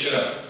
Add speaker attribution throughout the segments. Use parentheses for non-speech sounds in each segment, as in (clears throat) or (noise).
Speaker 1: поднимите руки те, кто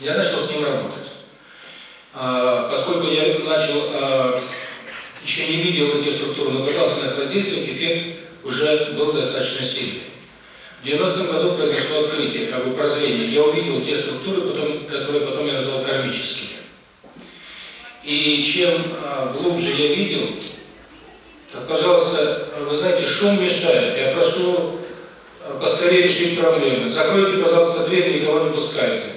Speaker 1: Я начал с ним работать. А, поскольку я начал, а, еще не видел эти структуры, но пытался на их воздействовать, эффект уже был достаточно сильный. В 90-м году произошло открытие, как бы прозрение. Я увидел те структуры, потом, которые потом я назвал кармическими. И чем а, глубже я видел, так, пожалуйста, вы знаете, шум мешает. Я прошу поскорее решить проблемы. Закройте, пожалуйста, дверь, никого не пускайте.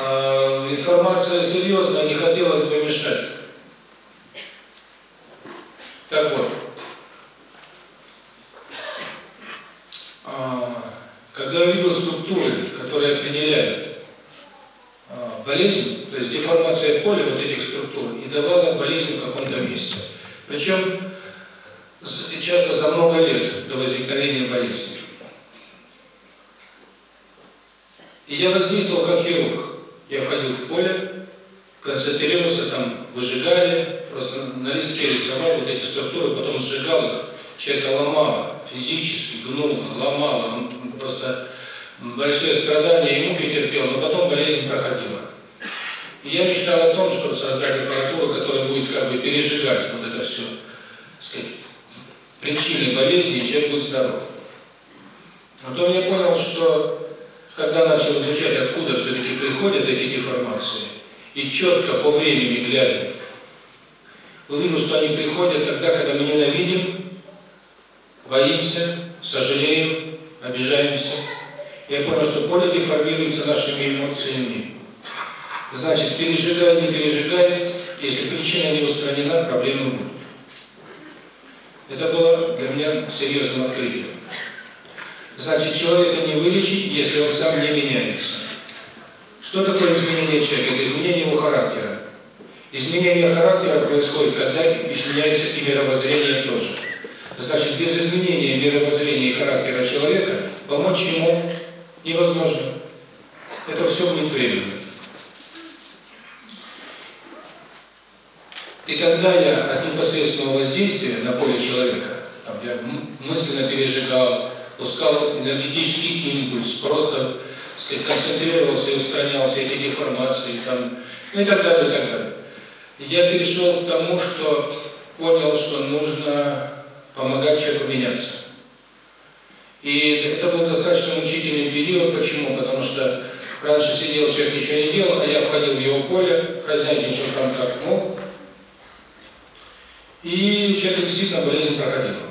Speaker 1: Э, информация серьезная, не хотелось бы мешать. Так вот. Э, когда я видел структуры, которые определяют э, болезнь, то есть деформация поля вот этих структур, и давала болезнь в каком-то месте. Причем часто за много лет до возникновения болезни. И я воздействовал как хирург. Я входил в поле, концентрировался, там выжигали, просто на листке рисовал вот эти структуры, потом сжигал их, человека ломало, физически гнуло, ломало, он просто большие страдания и муки терпел, но потом болезнь проходила. И я мечтал о том, чтобы создать аппаратуру, которая будет как бы пережигать вот это все, сказать, причины болезни, и человек будет здоров. А потом я понял, что когда начал изучать, откуда все-таки приходят эти деформации, и четко по времени глядя, увидел, что они приходят тогда, когда мы ненавидим, боимся, сожалеем, обижаемся. Я понял, что поле деформируется нашими эмоциями. Значит, пережигай, не пережигай, если причина не устранена, проблемы будут. Это было для меня серьезным открытием. Значит, человека не вылечить, если он сам не меняется. Что такое изменение человека? Изменение его характера. Изменение характера происходит, когда изменяется и мировоззрение тоже. Значит, без изменения мировоззрения и характера человека помочь ему невозможно. Это все будет временно. И тогда я от непосредственного воздействия на поле человека, я мысленно пережигал, пускал энергетический импульс, просто сказать, концентрировался и устранял все эти деформации, там, ну и так далее, и так далее. Я перешел к тому, что понял, что нужно помогать человеку меняться. И это был достаточно мучительный период. Почему? Потому что раньше сидел человек, ничего не делал, а я входил в его поле, хозяйничал там как мог. И человек действительно болезнь проходила.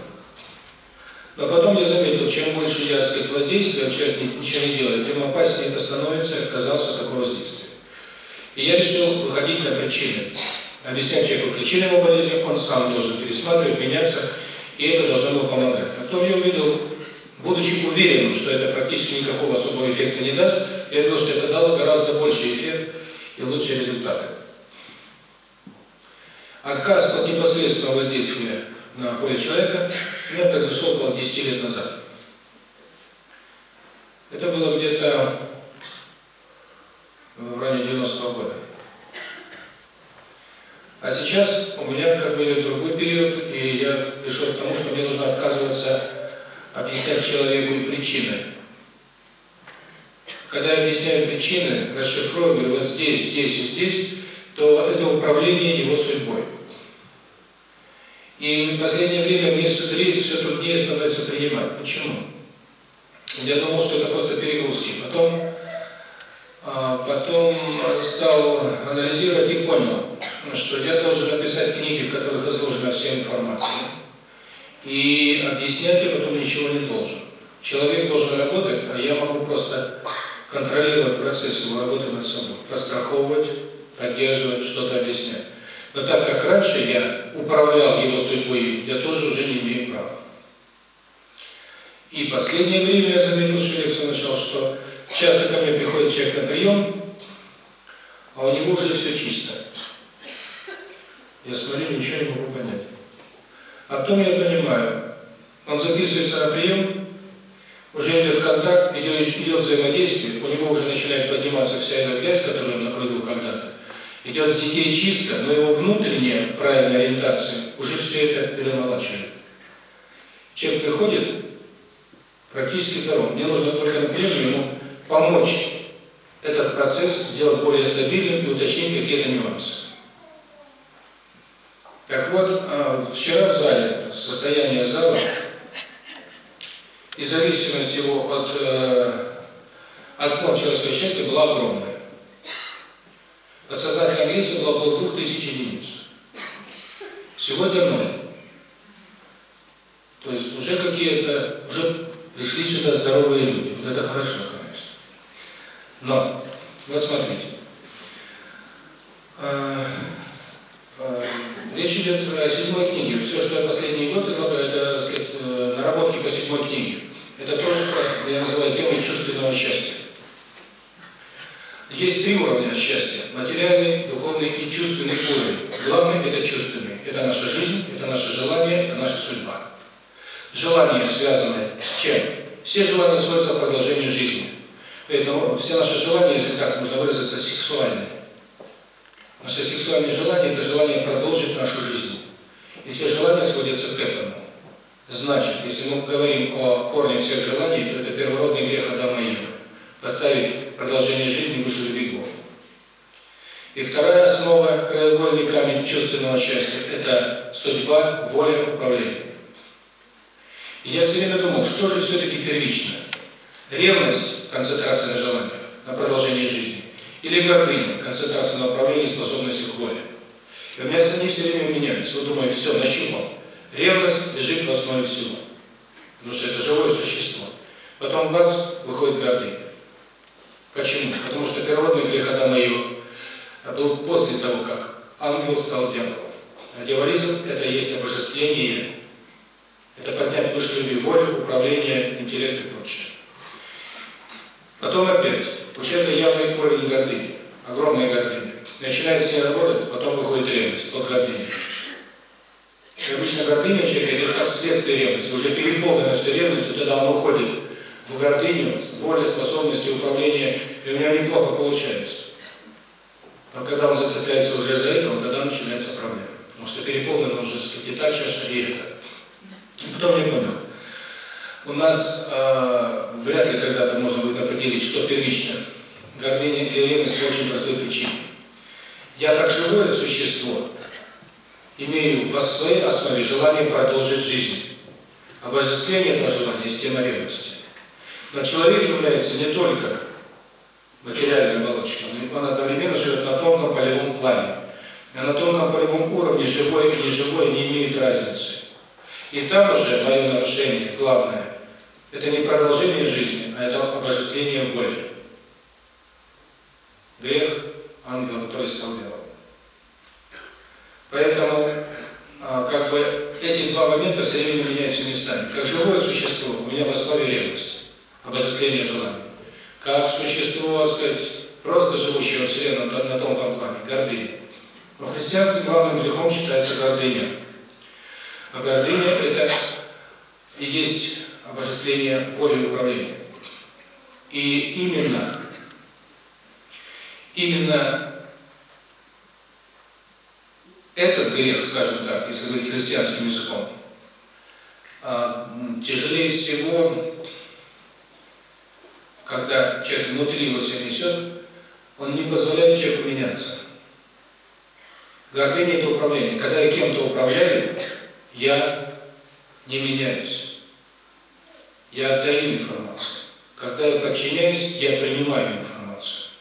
Speaker 1: Но потом я заметил, чем больше я, так сказать, воздействия, человек ничего не делает, тем опаснее это становится, отказался от такого воздействия. И я решил выходить на причины. Объяснять человеку причины его болезни, он сам должен пересматривать, меняться, и это должно ему помогать. А потом я увидел, будучи уверенным, что это практически никакого особого эффекта не даст, я видел, что это дало гораздо больший эффект и лучшие результаты. Отказ от непосредственного воздействия на поле человека у меня произошел около 10 лет назад. Это было где-то в районе 90-го года. А сейчас у меня как бы другой период, и я пришел к тому, что мне нужно отказываться объяснять человеку и причины. Когда я объясняю причины, расшифрую, говорю, вот здесь, здесь и здесь, то это управление его судьбой. И в последнее время мне все труднее становится принимать. Почему? Я думал, что это просто перегрузки. Потом а потом стал анализировать и понял, что я должен написать книги, в которых изложена вся информация. И объяснять я потом ничего не должен. Человек должен работать, а я могу просто контролировать процесс его работы над собой, подстраховывать, поддерживать, что-то объяснять. Но так как раньше я управлял его судьбой, я тоже уже не имею права. И последнее время я заметил, что лекцию начал, что Часто ко мне приходит человек на прием, а у него уже все чисто. Я смотрю, ничего не могу понять. А потом я понимаю, он записывается на прием, уже идет контакт, идет, идет взаимодействие, у него уже начинает подниматься вся эта грязь, которую он накрыл. Идет с детей чистка, но его внутренняя правильная ориентация уже все это перемолачивает. Человек приходит практически здоров. Мне нужно только на прием ему помочь этот процесс сделать более стабильным и уточнить какие-то нюансы. Так вот, а, вчера в зале, состояние зала и зависимость его от э, основ человеческого счастья была огромная. Подсознательная агрессия была около двух тысяч единиц. Сегодня ноль. То есть уже какие-то, уже пришли сюда здоровые люди. Вот это хорошо. Но, вот смотрите. А, а, речь идет о седьмой книге. Все, что я последний год излагаю, это, так сказать, э, наработки по седьмой книге. Это то, что я называю темой чувственного счастья. Есть три уровня счастья. Материальный, духовный и чувственный уровень. Главный – это чувственный. Это наша жизнь, это наше желание, это наша судьба. Желание связано с чем? Все желания сводятся к продолжению жизни. Поэтому все наши желания, если так можно выразиться, сексуальные. Наше сексуальное желание – это желание продолжить нашу жизнь. И все желания сводятся к этому. Значит, если мы говорим о корне всех желаний, то это первородный грех Адама и Евы. Поставить продолжение жизни выше любви И вторая основа, краеугольный камень чувственного счастья – это судьба, воля, управление. И я все время думал, что же все-таки первично? Ревность – концентрация на желаниях, на продолжение жизни. Или гордыня – концентрация на управлении, способности к воле. И у меня они все время менялись. Вот думаю, все, нащупал. Ревность лежит в основе всего. Потому что это живое существо. Потом бац, выходит гордыня. Почему? Потому что природный грех Адама и был после того, как ангел стал дьяволом. А дьяволизм – это есть обожествление. Это поднять выше любви волю, управление, интеллект и прочее. Потом опять, у человека явный уровень гордыни, огромная гордыня. Начинает с ней работать, потом выходит ревность, под гордыней. И обычно гордыня у человека идет как следствие ревности. Уже переполнена все ревностью, тогда он уходит в гордыню, воля, способности, управления, и у него неплохо получается. Но когда он зацепляется уже за это, тогда начинается проблема. Потому что переполнена уже, сказать, и та и это. И потом не понял. У нас э, вряд ли когда-то можно будет определить, что первично. Гордыня и ревность очень простой причине. Я как живое существо имею в своей основе желание продолжить жизнь. Обожествление этого желания есть тема ревности. Но человек является не только материальной оболочкой, он одновременно живет на тонком полевом плане. И на тонком полевом уровне живой и неживой не имеют разницы. И там уже мое нарушение главное – это не продолжение жизни, а это обожествление боли. Грех ангела, который. Поэтому как бы эти два момента все время меняются местами. Как живое существо у меня в основе ревность, обожествление желаний. Как существо, так сказать, просто живущее во Вселенной на, тонком плане, гордыня. Но христианстве главным грехом считается гордыня. А гордыня – это и есть обожествление воли управления. И именно, именно этот грех, скажем так, если говорить христианским языком, тяжелее всего, когда человек внутри его себя несет, он не позволяет человеку меняться. Гордыня – это управление. Когда я кем-то управляю, я не меняюсь. Я отдаю информацию. Когда я подчиняюсь, я принимаю информацию.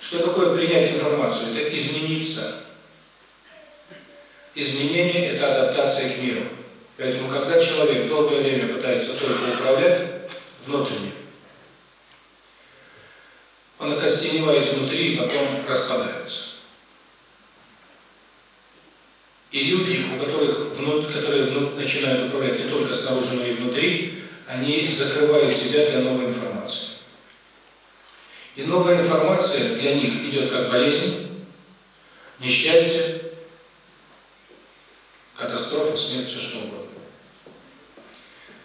Speaker 1: Что такое принять информацию? Это измениться. Изменение – это адаптация к миру. Поэтому, когда человек долгое время пытается только управлять внутренне, он окостеневает внутри и потом распадается. И люди, у которых внут, которые внут, начинают управлять не только снаружи, но и внутри, они закрывают себя для новой информации. И новая информация для них идет как болезнь, несчастье, катастрофа, смерть, все что угодно.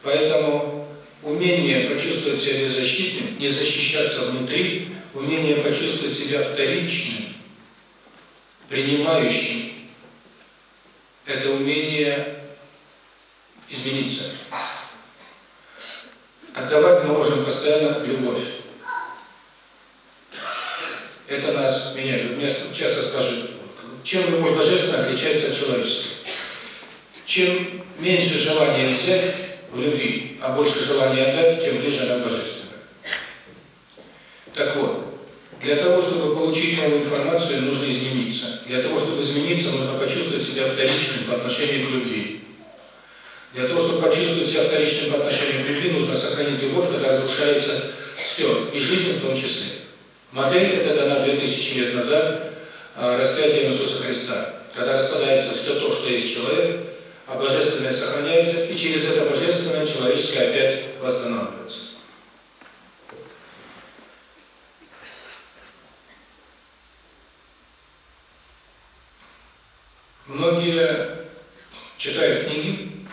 Speaker 1: Поэтому умение почувствовать себя беззащитным, не защищаться внутри, умение почувствовать себя вторичным, принимающим, это умение измениться. Отдавать мы можем постоянно любовь это нас меняет. Мне часто скажут, чем любовь божественная отличается от человеческой. Чем меньше желания взять в любви, а больше желания отдать, тем ближе она божественная. Так вот, для того, чтобы получить новую информацию, нужно измениться. Для того, чтобы измениться, нужно почувствовать себя вторичным по отношению к любви. Для того, чтобы почувствовать себя вторичным по отношению к любви, нужно сохранить любовь, когда разрушается все, и жизнь в том числе. Модель эта дана 2000 лет назад распятием Иисуса Христа, когда распадается все то, что есть человек, а божественное сохраняется, и через это божественное человеческое опять восстанавливается. Многие читают книги,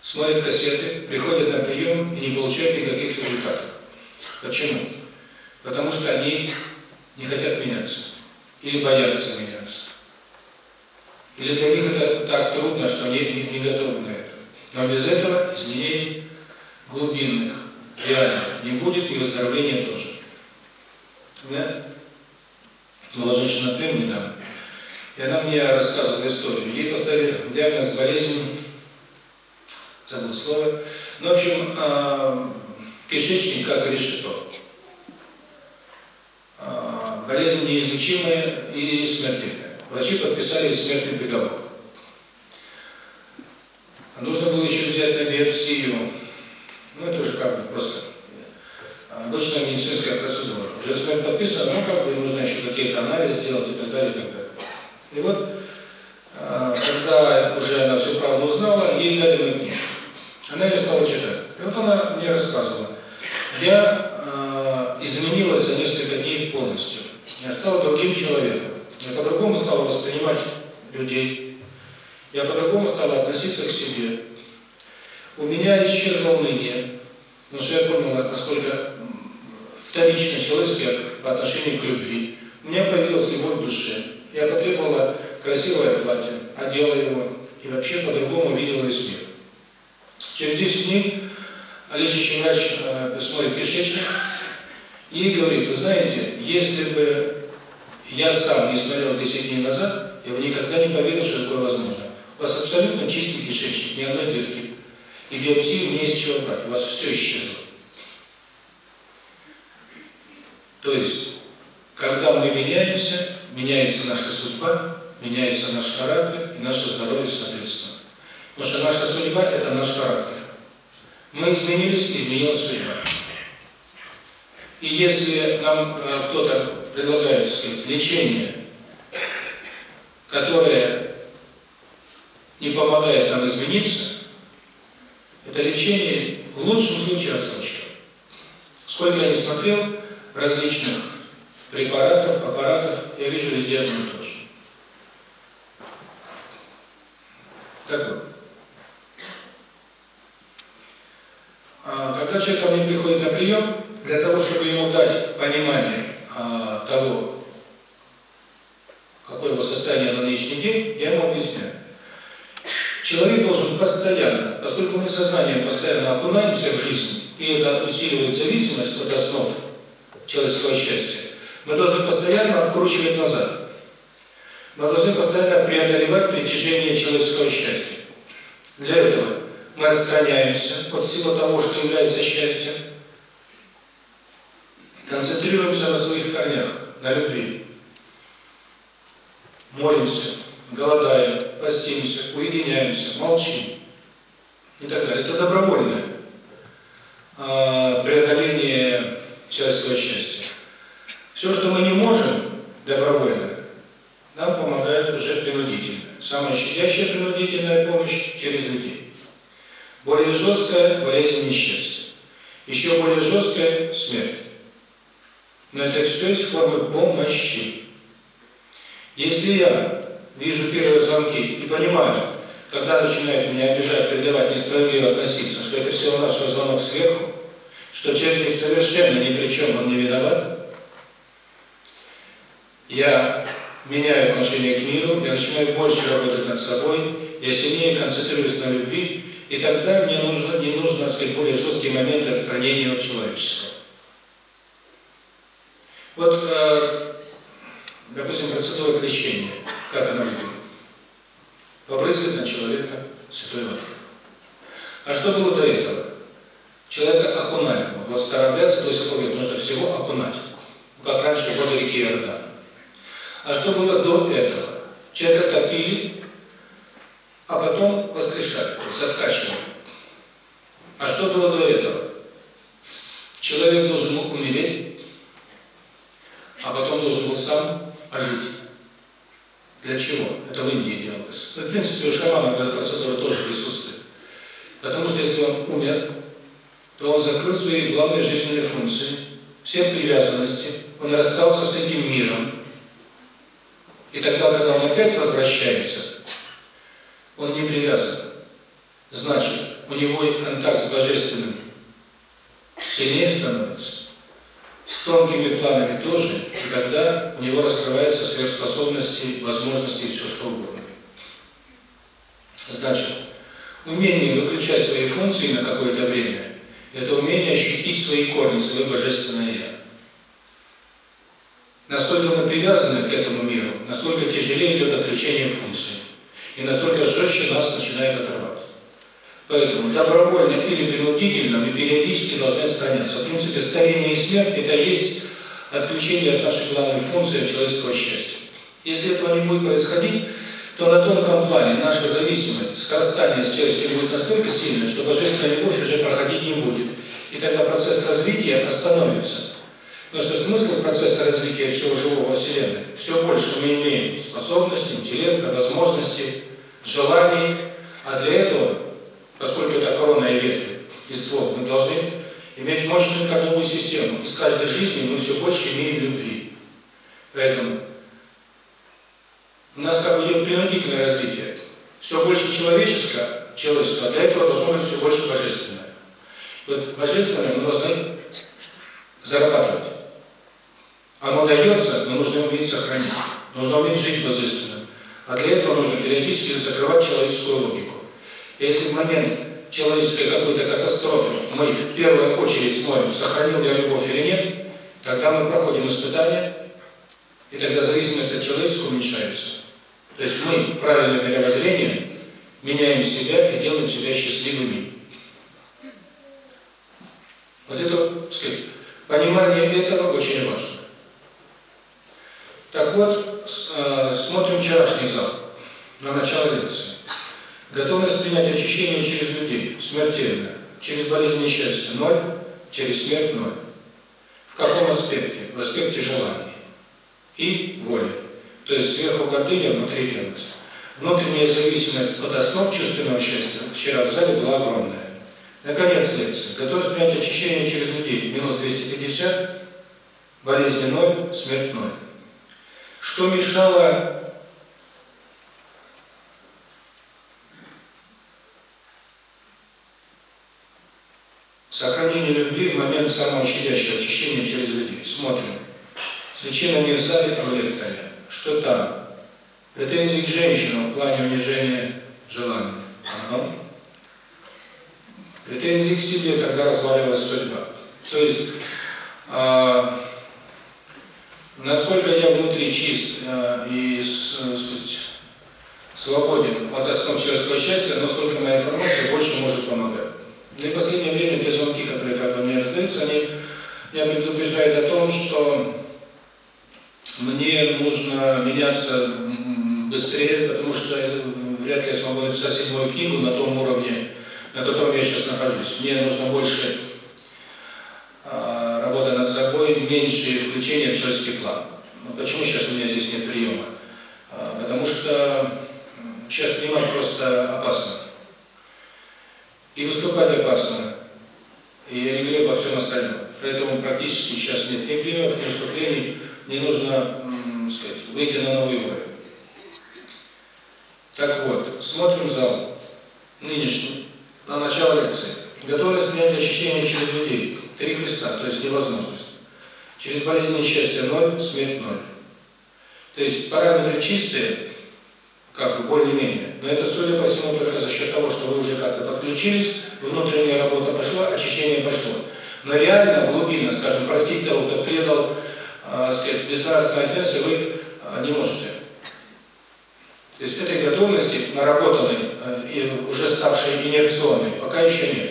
Speaker 1: смотрят кассеты, приходят на прием и не получают никаких результатов. Почему? Потому что они не хотят меняться. Или боятся меняться. Или для них это так трудно, что они не, не готовы на это. Но без этого изменений глубинных, реальных не будет, и выздоровления тоже. Меня была женщина Т недавно, и она мне рассказывала историю. Ей поставили диагноз болезнь, забыл слово. Ну, в общем, кишечник как решето. Болезнь неизлечимая и смертельная. Врачи подписали смертный приговор. Нужно было еще взять на биопсию. Ну, это уже как бы просто обычная медицинская процедура. Уже смерть подписана, но как бы нужно еще какие-то анализы сделать и так далее, и так далее. И вот, когда уже она всю правду узнала, ей дали мою книжку. Она ее стала читать. И вот она мне рассказывала, я э, изменилась за несколько дней полностью. Я стала другим человеком. Я по-другому стала воспринимать людей. Я по-другому стал относиться к себе. У меня исчезло уныние, потому что я понял, насколько вторично человеческий по отношению к любви. У меня появилась любовь в душе. Я потребовала красивое платье, одела его и вообще по-другому видела весь мир. Через 10 дней лечащий врач э, смотрит кишечник и говорит, вы знаете, если бы я сам не смотрел 10 дней назад, я бы никогда не поверил, что такое возможно. У вас абсолютно чистый кишечник, ни одной дырки. И биопсию не из чего брать, у вас все исчезло. То есть, когда мы меняемся, меняется наша судьба, меняется наш характер и наше здоровье соответственно. Потому что наша судьба – это наш характер. Мы изменились, изменилась судьба. И если нам э, кто-то предлагает сказать, лечение, которое не помогает нам измениться, это лечение в лучшем случае отсрочка. Сколько я не смотрел различных препаратов, аппаратов, я вижу везде одно и то же. Так вот. А, когда человек ко мне приходит на прием, для того, чтобы ему дать понимание а, того, какое его состояние на нынешний день, я ему объясняю. Человек должен постоянно, поскольку мы сознанием постоянно окунаемся в жизнь, и это усиливает зависимость от основ человеческого счастья, мы должны постоянно откручивать назад. Мы должны постоянно преодолевать притяжение человеческого счастья. Для этого мы отстраняемся от всего того, что является счастьем, концентрируемся на своих корнях, на любви, молимся, голодаем, постимся, уединяемся, молчим и так далее. Это добровольное преодоление человеческого счастья. Все, что мы не можем добровольно, нам помогает уже принудительно. Самая щадящая принудительная помощь через людей. Более жесткая болезнь несчастья. Еще более жесткая смерть. Но это все из формы помощи. Если я вижу первые звонки и понимаю, когда начинают меня обижать, предавать, несправедливо относиться, что это всего-навсего звонок сверху, что человек здесь совершенно ни при чем, он не виноват, я меняю отношение к миру, я начинаю больше работать над собой, я сильнее концентрируюсь на любви, и тогда мне нужно, не нужно, так сказать, более жесткие моменты отстранения от человеческого. Вот, э, допустим, процедура крещения, как она выглядит? Побрызгать на человека святой водой. А что было до этого? Человека окунали. Вот старообрядцы до сих пор говорят, нужно всего окунать. Как раньше в воду реки Иордан. А что было до этого? Человека топили, а потом воскрешали, то есть откачивали. А что было до этого? Человек должен был умереть, а потом должен был сам ожить. Для чего? Это в Индии делалось. В принципе, у шамана эта процедура тоже присутствует. Потому что если он умер, то он закрыл свои главные жизненные функции, все привязанности, он расстался с этим миром, и тогда, когда он опять возвращается, он не привязан. Значит, у него контакт с Божественным сильнее становится. С тонкими планами тоже, и тогда у него раскрываются сверхспособности, возможности и все что угодно. Значит, умение выключать свои функции на какое-то время – это умение ощутить свои корни, свое Божественное Я. Насколько мы привязаны к этому миру, настолько тяжелее идет отключение функций. И настолько жестче нас начинает отрывать. Поэтому добровольно или принудительно мы периодически должны отстраняться. В принципе, старение и смерть – это есть отключение от нашей главной функции человеческого счастья. Если этого не будет происходить, то на тонком плане наша зависимость, срастание с человеческим будет настолько сильной, что божественная любовь уже проходить не будет. И тогда процесс развития остановится. Потому что смысл процесса развития всего живого во Вселенной все больше мы имеем способности, интеллекта, возможности, желаний, а для этого, поскольку это корона и ветви, и ствол, мы должны иметь мощную корневую систему. И с каждой жизнью мы все больше имеем любви. Поэтому у нас как бы идет принудительное развитие. Все больше человеческое, человеческое, для этого должно быть все больше божественное. Вот божественное мы должны зарабатывать. Оно дается, но нужно уметь сохранить. Нужно уметь жить божественным. А для этого нужно периодически закрывать человеческую логику. Если в момент человеческой какой-то катастрофы мы в первую очередь смотрим, сохранил я любовь или нет, тогда мы проходим испытания, и тогда зависимость от человеческого уменьшается. То есть мы правильным мировоззрением меняем себя и делаем себя счастливыми. Вот это, так сказать, понимание этого очень важно. Так вот, э, смотрим вчерашний зал, на начало лекции. Готовность принять очищение через людей, смертельно. Через болезнь несчастья – ноль, через смерть – ноль. В каком аспекте? В аспекте желания и воли. То есть сверху гордыня, внутри ревность. Внутренняя зависимость от основ чувственного счастья вчера в зале была огромная. Наконец лекция. Готовность принять очищение через людей. Минус 250, болезни 0, смерть 0. Что мешало Сохранение любви в момент самого щадящего очищения через людей. Смотрим. Причина не в зале, а в лекторе. Что там? Претензии к женщинам в плане унижения желаний. Ага. Претензии к себе, когда разваливалась судьба. То есть, э, насколько я внутри чист э, и, сказать, свободен от основ человеческого счастья, насколько моя информация больше может помогать. И в последнее время те звонки, которые как бы мне раздаются, они меня предупреждают о том, что мне нужно меняться быстрее, потому что вряд ли я смогу написать седьмую книгу на том уровне, на котором я сейчас нахожусь. Мне нужно больше э, работы над собой, меньше включения в человеческий план. Но почему сейчас у меня здесь нет приема? Э, потому что сейчас принимать просто опасно. И выступать опасно. И я не говорю обо всем остальном. Поэтому практически сейчас нет ни приемов, ни выступлений. Мне нужно, сказать, выйти на новый уровень. Так вот, смотрим зал. Нынешний. На начало лекции. Готовность принять ощущения через людей. Три креста, то есть невозможность. Через болезнь счастья ноль, смерть ноль. То есть параметры чистые, как бы более-менее. Но это, судя по всему, только за счет того, что вы уже как-то подключились, внутренняя работа пошла, очищение пошло. Но реально, глубина, скажем, простить того, кто предал, э, сказать, безнравственной агрессии, вы э, не можете. То есть этой готовности, наработанной э, и уже ставшей инерционной, пока еще нет.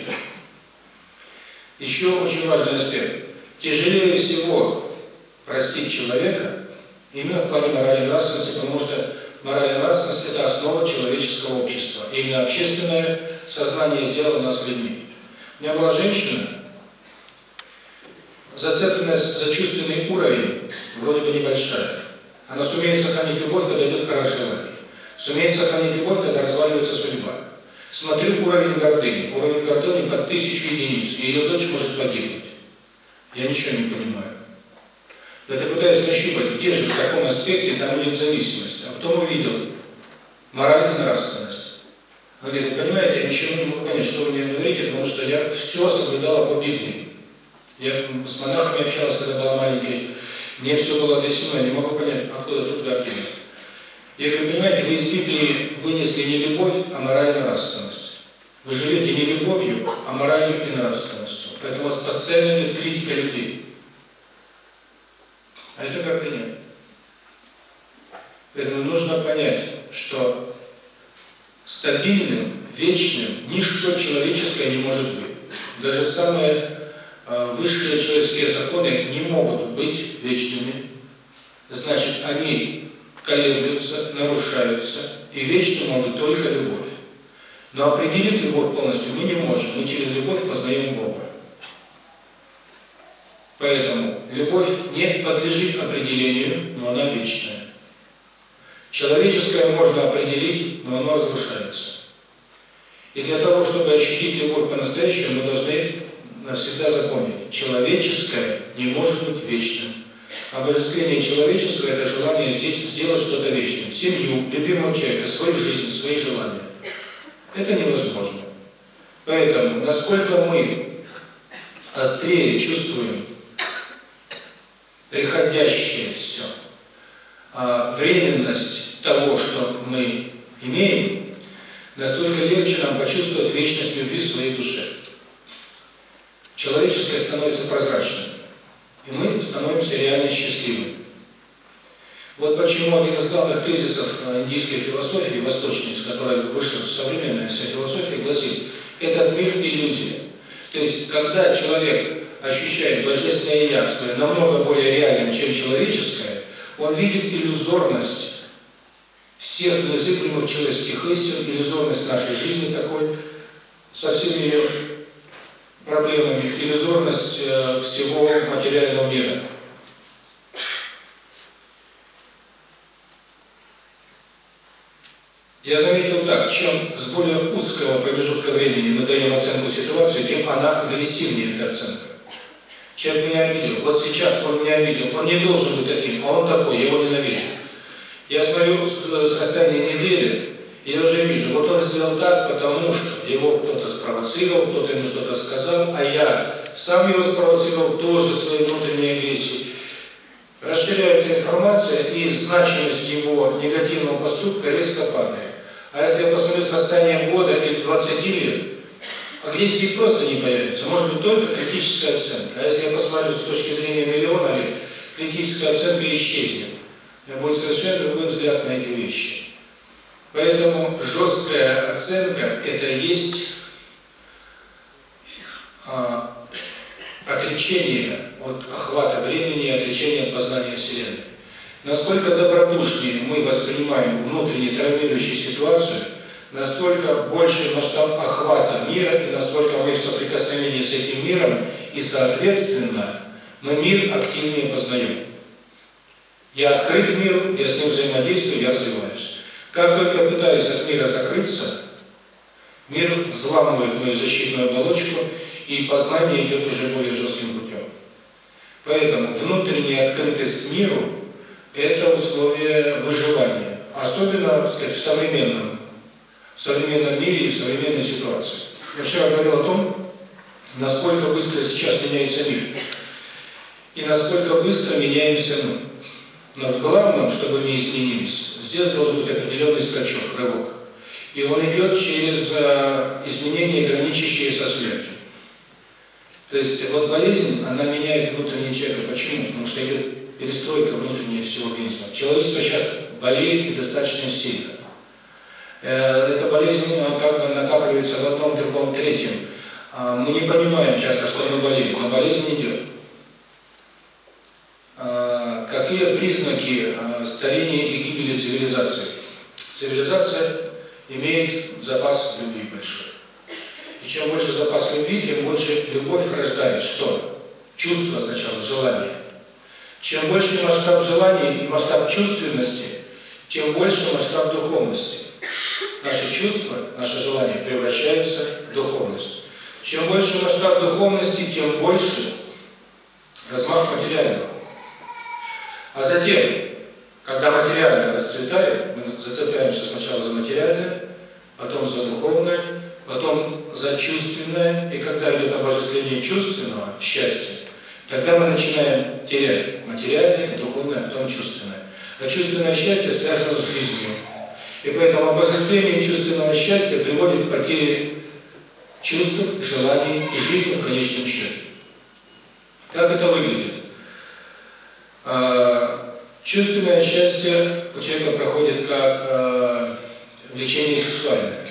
Speaker 1: Еще очень важный аспект. Тяжелее всего простить человека именно в плане морали нравственности, потому что мораль и нравственность – это основа человеческого общества. И именно общественное сознание сделало нас людьми. У меня была женщина, зацепленность за чувственный уровень вроде бы небольшая. Она сумеет сохранить любовь, когда идет хорошее Сумеет сохранить любовь, когда разваливается судьба. Смотрю уровень гордыни. Уровень гордыни под тысячу единиц, и ее дочь может погибнуть. Я ничего не понимаю. Я пытаюсь нащупать, где же в каком аспекте там нет зависимости. А потом увидел моральную нравственность. Говорит, вы понимаете, я ничего не могу понять, что вы мне говорите, потому что я все соблюдала по Библии. Я с монахами общался, когда была маленькой, мне все было объяснено, я не могу понять, откуда тут гордыня. Я говорю, понимаете, вы из Библии вынесли не любовь, а моральную нравственность. Вы живете не любовью, а моралью и нравственностью. Поэтому у вас постоянно идет критика людей. А это гордыня. Поэтому нужно понять, что стабильным, вечным ничто человеческое не может быть. Даже самые э, высшие человеческие законы не могут быть вечными. Значит, они колеблются, нарушаются, и вечно могут только любовь. Но определить любовь полностью мы не можем, мы через любовь познаем Бога. Поэтому любовь не подлежит определению, но она вечная. Человеческое можно определить, но оно разрушается. И для того, чтобы ощутить любовь по-настоящему, мы должны навсегда запомнить, человеческое не может быть вечным. Обожествление человеческого – это желание сделать что-то вечным. Семью, любимого человека, свою жизнь, свои желания. Это невозможно. Поэтому, насколько мы острее чувствуем приходящее все, а временность того, что мы имеем, настолько легче нам почувствовать вечность любви в своей душе. Человеческое становится прозрачным, и мы становимся реально счастливыми. Вот почему один из главных тезисов индийской философии, восточной, из которой вышла современная вся философия, гласит, этот мир – иллюзия. То есть, когда человек ощущает божественное Я свое намного более реальным, чем человеческое, он видит иллюзорность всех незыблемых человеческих истин, иллюзорность нашей жизни такой, со всеми ее проблемами, иллюзорность э, всего материального мира. Я заметил так, чем с более узкого промежутка времени мы даем оценку ситуации, тем она агрессивнее, эта оценка. Человек меня обидел, вот сейчас он меня обидел, он не должен быть таким, а он такой, его ненавижу. Я смотрю с расстояния недели, я уже вижу, вот он сделал так, потому что его кто-то спровоцировал, кто-то ему что-то сказал, а я сам его спровоцировал тоже своей внутренней агрессией. Расширяется информация, и значимость его негативного поступка резко падает. А если я посмотрю с расстояния года или 20 лет, агрессии просто не появится. Может быть только критическая оценка. А если я посмотрю с точки зрения миллиона лет, критическая оценка исчезнет. У меня будет совершенно другой взгляд на эти вещи. Поэтому жесткая оценка – это есть а, отречение от охвата времени, отречение от познания Вселенной. Насколько добродушнее мы воспринимаем внутренне травмирующую ситуацию, настолько больше масштаб охвата мира, и настолько мы в соприкосновении с этим миром, и, соответственно, мы мир активнее познаем. Я открыт миру, я с ним взаимодействую, я развиваюсь. Как только пытаюсь от мира закрыться, мир взламывает мою защитную оболочку, и познание идет уже более жестким путем. Поэтому внутренняя открытость миру это условие выживания. Особенно, так сказать, в современном, в современном мире и в современной ситуации. Я вчера говорил о том, насколько быстро сейчас меняется мир. И насколько быстро меняемся мы. Но в главном, чтобы мы изменились, здесь должен быть определенный скачок, рывок. И он идет через э, изменения, граничащие со смертью. То есть вот болезнь, она меняет внутренний человека. Почему? Потому что идет перестройка внутренняя всего организма. Человечество сейчас болеет достаточно сильно. Эта болезнь как бы накапливается в одном, другом, третьем. Мы не понимаем часто, что мы болеем, но болезнь идет. Какие признаки старения и гибели цивилизации? Цивилизация имеет запас любви большой. И чем больше запас любви, тем больше любовь рождает что? Чувство сначала, желание. Чем больше масштаб желаний и масштаб чувственности, тем больше масштаб духовности. Наши чувства, наши желания превращаются в духовность. Чем больше масштаб духовности, тем больше размах материального. А затем, когда материальное расцветает, мы зацепляемся сначала за материальное, потом за духовное, потом за чувственное, и когда идет обожествление чувственного счастья, Тогда мы начинаем терять материальное, духовное, а потом чувственное. А чувственное счастье связано с жизнью. И поэтому обожествление чувственного счастья приводит к потере чувств, желаний и жизни в конечном счете. Как это выглядит? А, чувственное счастье у человека проходит как а, влечение сексуальное.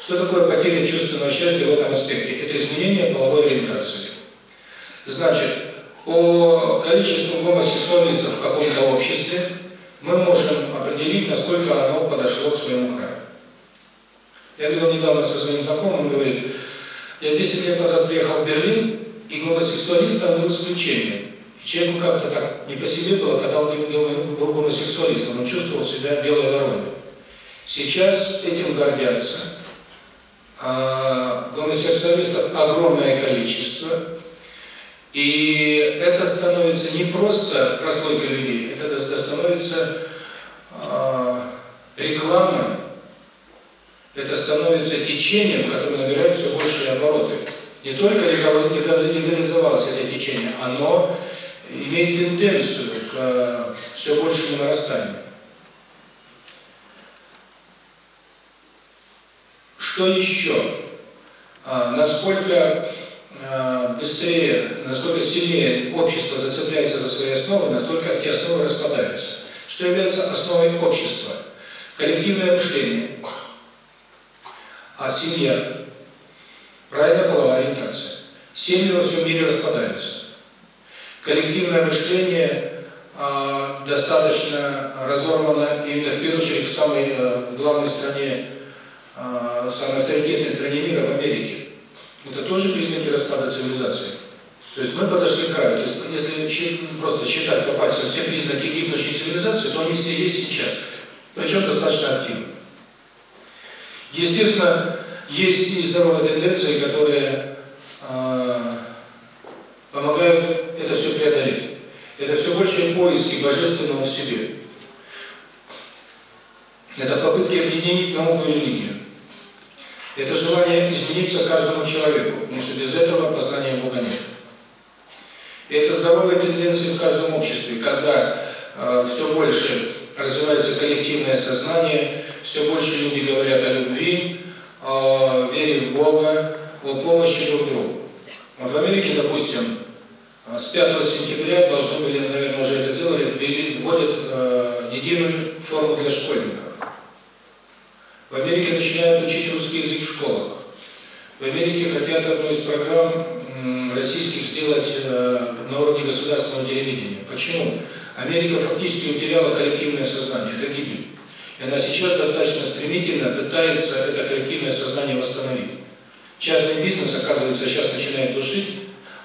Speaker 1: Что такое потеря чувственного счастья в этом аспекте? Это изменение половой ориентации. Значит, по количеству гомосексуалистов в каком-то обществе мы можем определить, насколько оно подошло к своему краю. Я говорил недавно со своим знакомым, он говорит, я 10 лет назад приехал в Берлин, и гомосексуалист там был исключением. Человеку как-то так не по себе было, когда он был гомосексуалистом, он чувствовал себя белой вороной. Сейчас этим гордятся. А гомосексуалистов огромное количество, И это становится не просто прослойкой людей, это становится э, рекламой, это становится течением, которое набирает все большие обороты. Не только легализовалось это течение, оно имеет тенденцию к все большему нарастанию. Что еще? А, насколько а, быстрее, насколько сильнее общество зацепляется за свои основы, настолько эти основы распадаются. Что является основой общества? Коллективное мышление, а семья, правильная половая ориентация. Семьи во всем мире распадаются. Коллективное мышление э, достаточно разорвано именно в первую очередь в самой э, главной стране э, самой авторитетной стране мира, в Америке. Это тоже признаки распада цивилизации. То есть мы подошли к краю. То есть если просто считать по пальцам все признаки гибнущей цивилизации, то они все есть сейчас. Причем достаточно активно. Естественно, есть и здоровые тенденции, которые э, помогают это все преодолеть. Это все больше поиски божественного в себе. Это попытки объединить науку и религию. Это желание измениться каждому человеку, потому что без этого познания Бога нет. И это здоровые тенденции в каждом обществе, когда э, все больше развивается коллективное сознание, все больше люди говорят о любви, о вере в Бога, о помощи друг другу. Вот в Америке, допустим, с 5 сентября должны были, наверное, уже это сделали, вводят э, единую форму для школьников. В Америке начинают учить русский язык в школах. В Америке хотят одну из программ российских сделать э, на уровне государственного телевидения. Почему? Америка фактически утеряла коллективное сознание, это гибель. И она сейчас достаточно стремительно пытается это коллективное сознание восстановить. Частный бизнес, оказывается, сейчас начинает душить,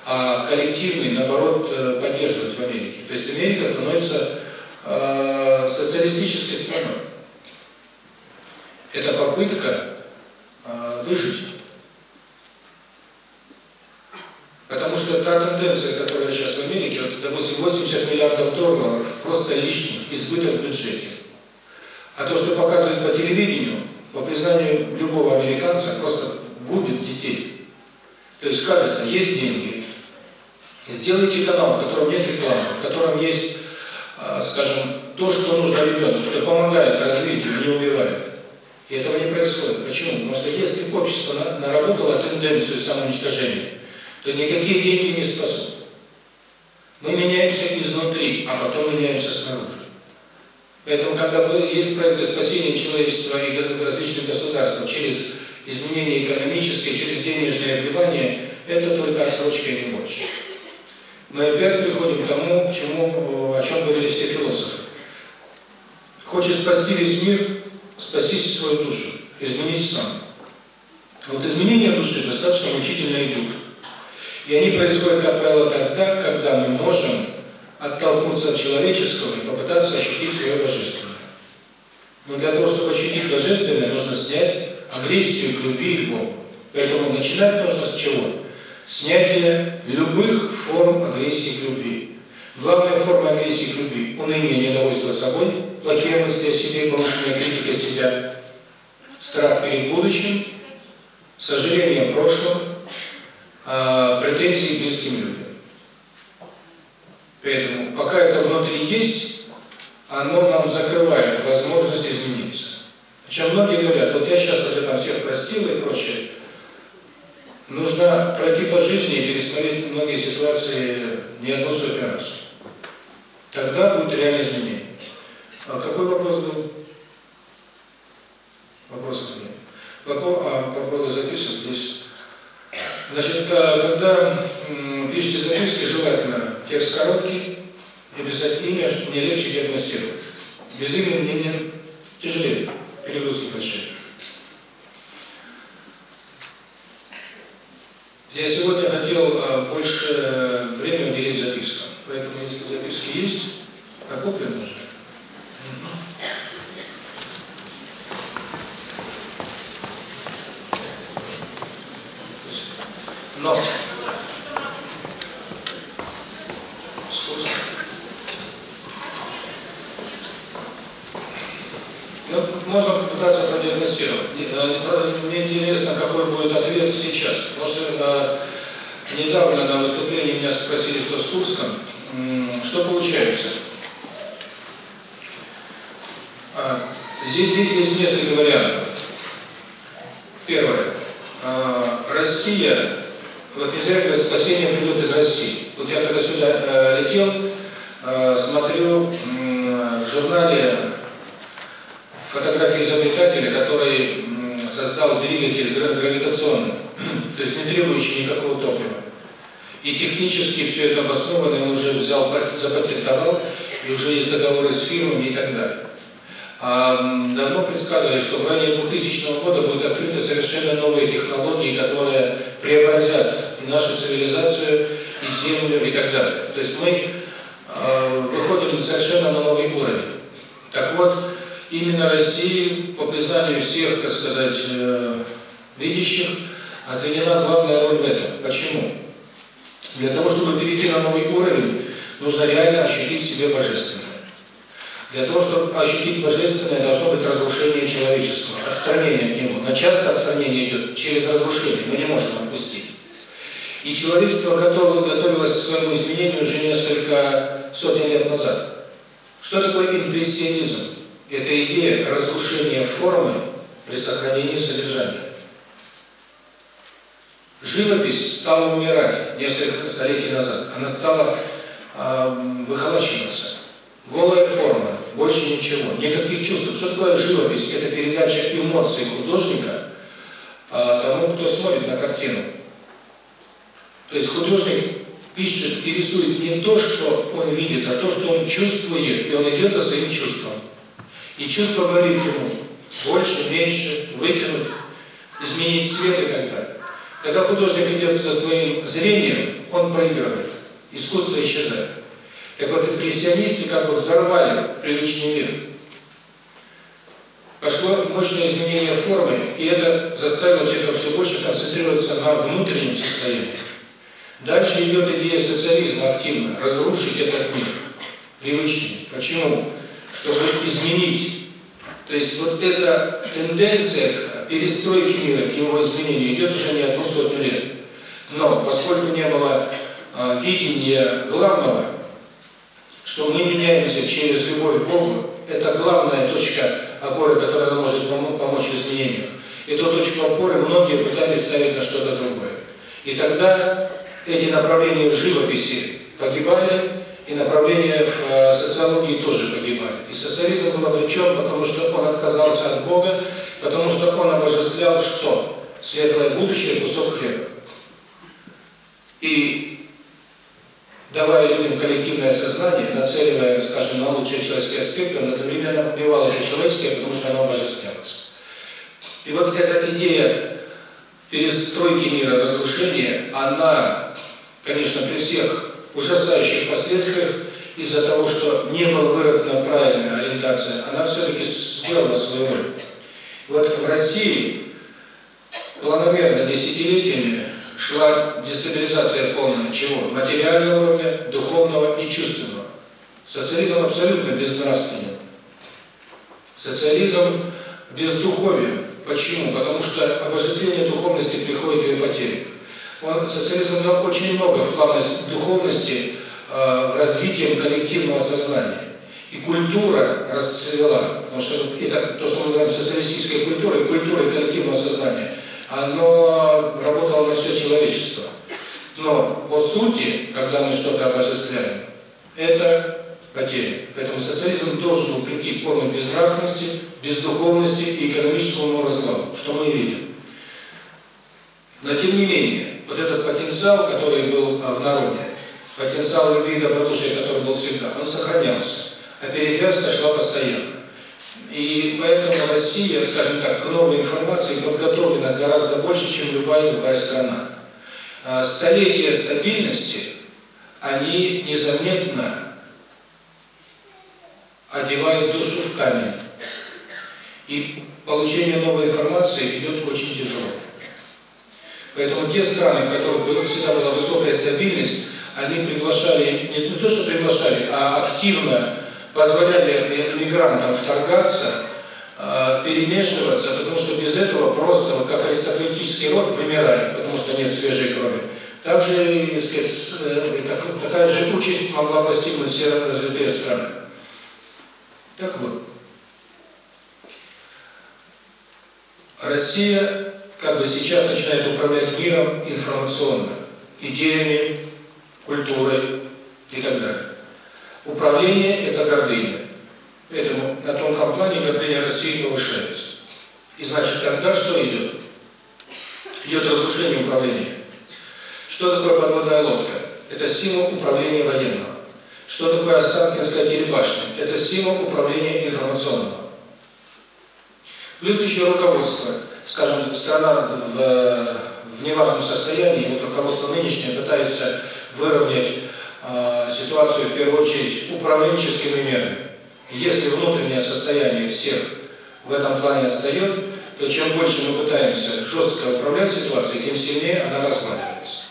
Speaker 1: а коллективный, наоборот, э, поддерживать в Америке. То есть Америка становится э, социалистической страной. Это попытка э, выжить. Потому что та тенденция, которая сейчас в Америке, вот, допустим, 80 миллиардов долларов просто лишних, избыток в бюджете. А то, что показывают по телевидению, по признанию любого американца, просто губит детей. То есть, кажется, есть деньги. Сделайте канал, в котором нет рекламы, в котором есть, э, скажем, то, что нужно ребенку, что помогает развитию, не убивает. И этого не происходит. Почему? Потому что если общество наработало тенденцию самоуничтожения, то никакие деньги не спасут. Мы меняемся изнутри, а потом меняемся снаружи. Поэтому, когда есть проекты спасения человечества и различных государств через изменения экономические, через денежные вливания, это только отсрочка и не больше. Мы опять приходим к тому, чему, о чем говорили все философы. Хочешь спасти весь мир, спасись свою душу, изменить сам. Вот изменения души достаточно мучительно идут. И они происходят, как правило, тогда, когда мы можем оттолкнуться от человеческого и попытаться ощутить свое божественное. Но для того, чтобы ощутить божественное, нужно снять агрессию к любви и к Богу. Поэтому начинать нужно с чего? Снятие любых форм агрессии к любви. Главная форма агрессии к любви – уныние, недовольство собой, плохие мысли о себе, повышенная критика себя, страх перед будущим, сожаление о прошлом, э, претензии к близким людям. Поэтому, пока это внутри есть, оно нам закрывает возможность измениться. Причем многие говорят, вот я сейчас уже там всех простил и прочее. Нужно пройти по жизни и пересмотреть многие ситуации не одну сотню раз. Тогда будет реальное изменение. А какой вопрос был? Вопросов нет. По, а, по поводу записок здесь. Значит, когда пишете записки, желательно текст короткий и писать имя, мне легче диагностировать. Без имени мне тяжелее, перегрузки большие. Я сегодня хотел э, больше э, времени уделить запискам. Поэтому, если записки есть, накоплены уже. Но... Ну, Можно комментировать. Э, мне интересно, какой будет ответ сейчас. Потому что недавно на выступлении меня спросили, что с Курском. Что получается? Здесь есть несколько вариантов. Первое. Россия, вот не зря говорят, спасение придет из России. Вот я когда сюда летел, смотрю в журнале фотографии изобретателя, который создал двигатель гравитационный, (clears throat) то есть не требующий никакого топлива. И технически все это обосновано, он уже взял, запатентовал, и уже есть договоры с фирмами и так далее. А давно предсказывали, что в районе 2000 года будут открыты совершенно новые технологии, которые преобразят нашу цивилизацию, и Землю, и так далее. То есть мы э, выходим совершенно на новый уровень. Так вот, именно России, по признанию всех, так сказать, э, видящих, отведена главная роль в этом. Почему? Для того, чтобы перейти на новый уровень, нужно реально ощутить себе божественное. Для того, чтобы ощутить божественное, должно быть разрушение человеческого, отстранение от него. Но часто отстранение идет через разрушение, мы не можем отпустить. И человечество готово, готовилось к своему изменению уже несколько сотен лет назад. Что такое импрессионизм? Это идея разрушения формы при сохранении содержания. Живопись стала умирать несколько столетий назад. Она стала э, выхолачиваться. Голая форма, больше ничего, никаких чувств. Что такое живопись? Это передача эмоций художника э, тому, кто смотрит на картину. То есть художник пишет и рисует не то, что он видит, а то, что он чувствует, и он идет за своим чувством. И чувство говорит ему больше, меньше, вытянуть, изменить цвет и так далее. Когда художник идет за своим зрением, он проигрывает. Искусство исчезает. Так вот, импрессионисты как бы взорвали привычный мир. Пошло мощное изменение формы, и это заставило человека все больше концентрироваться на внутреннем состоянии. Дальше идет идея социализма активно, разрушить этот мир, привычный. Почему? Чтобы изменить. То есть вот эта тенденция перестройки мира, к его изменению идет уже не одну сотню лет. Но поскольку не было э, видения главного, что мы меняемся через любовь к Богу, это главная точка опоры, которая может помочь в изменениях. Эту точку опоры многие пытались ставить на что-то другое. И тогда эти направления в живописи погибали, и направления в э, социологии тоже погибали. И социализм был обречен, потому что он отказался от Бога, потому что он обожествлял что? Светлое будущее, кусок хлеба. И давая людям коллективное сознание, нацеливая, скажем, на лучшие человеческие аспекты, он одновременно убивал это человеческое, потому что оно обожествлялось. И вот эта идея перестройки мира, разрушения, она, конечно, при всех ужасающих последствиях из-за того, что не была выработана правильная ориентация, она все-таки сделала свою роль. Вот в России планомерно десятилетиями шла дестабилизация полная чего? Материального уровня, духовного и чувственного. Социализм абсолютно безнравственный. Социализм бездуховен. Почему? Потому что обожествление духовности приходит в. Он, дал очень много вклада в духовности, э, развитием коллективного сознания. И культура расцвела, потому что это то, что мы называем социалистической культурой, культурой коллективного сознания, оно работало на все человечество. Но по сути, когда мы что-то обожествляем, это потеря. Поэтому социализм должен был прийти к полной безнравственности, бездуховности и экономическому развалу, что мы видим. Но тем не менее, вот этот потенциал, который был в народе, потенциал любви и добродушия, который был всегда, он сохранялся. А перетряска шла постоянно. И поэтому Россия, скажем так, к новой информации подготовлена гораздо больше, чем любая другая страна. Столетия стабильности, они незаметно одевают душу в камень. И получение новой информации идет очень тяжело. Поэтому те страны, в которых всегда была высокая стабильность, они приглашали, не, то что приглашали, а активно позволяли иммигрантам вторгаться, э, перемешиваться, потому что без этого просто, вот как аристократический род, вымирает, потому что нет свежей крови. Также, сказать, такая же участь могла постигнуть все развитые страны. Так вот, Россия как бы сейчас начинает управлять миром информационно, идеями, культурой и так далее. Управление – это гордыня. Поэтому на тонком плане гордыня России повышается. И значит, тогда что идет? Идет разрушение управления. Что такое подводная лодка? Это символ управления военного. Что такое Останкинская телебашня? Это символ управления информационного. Плюс еще руководство. Скажем, страна в, в неважном состоянии, вот руководство нынешнее пытается выровнять э, ситуацию, в первую очередь, управленческими мерами. Если внутреннее состояние всех в этом плане отстает, то чем больше мы пытаемся жестко управлять ситуацией, тем сильнее она разваливается.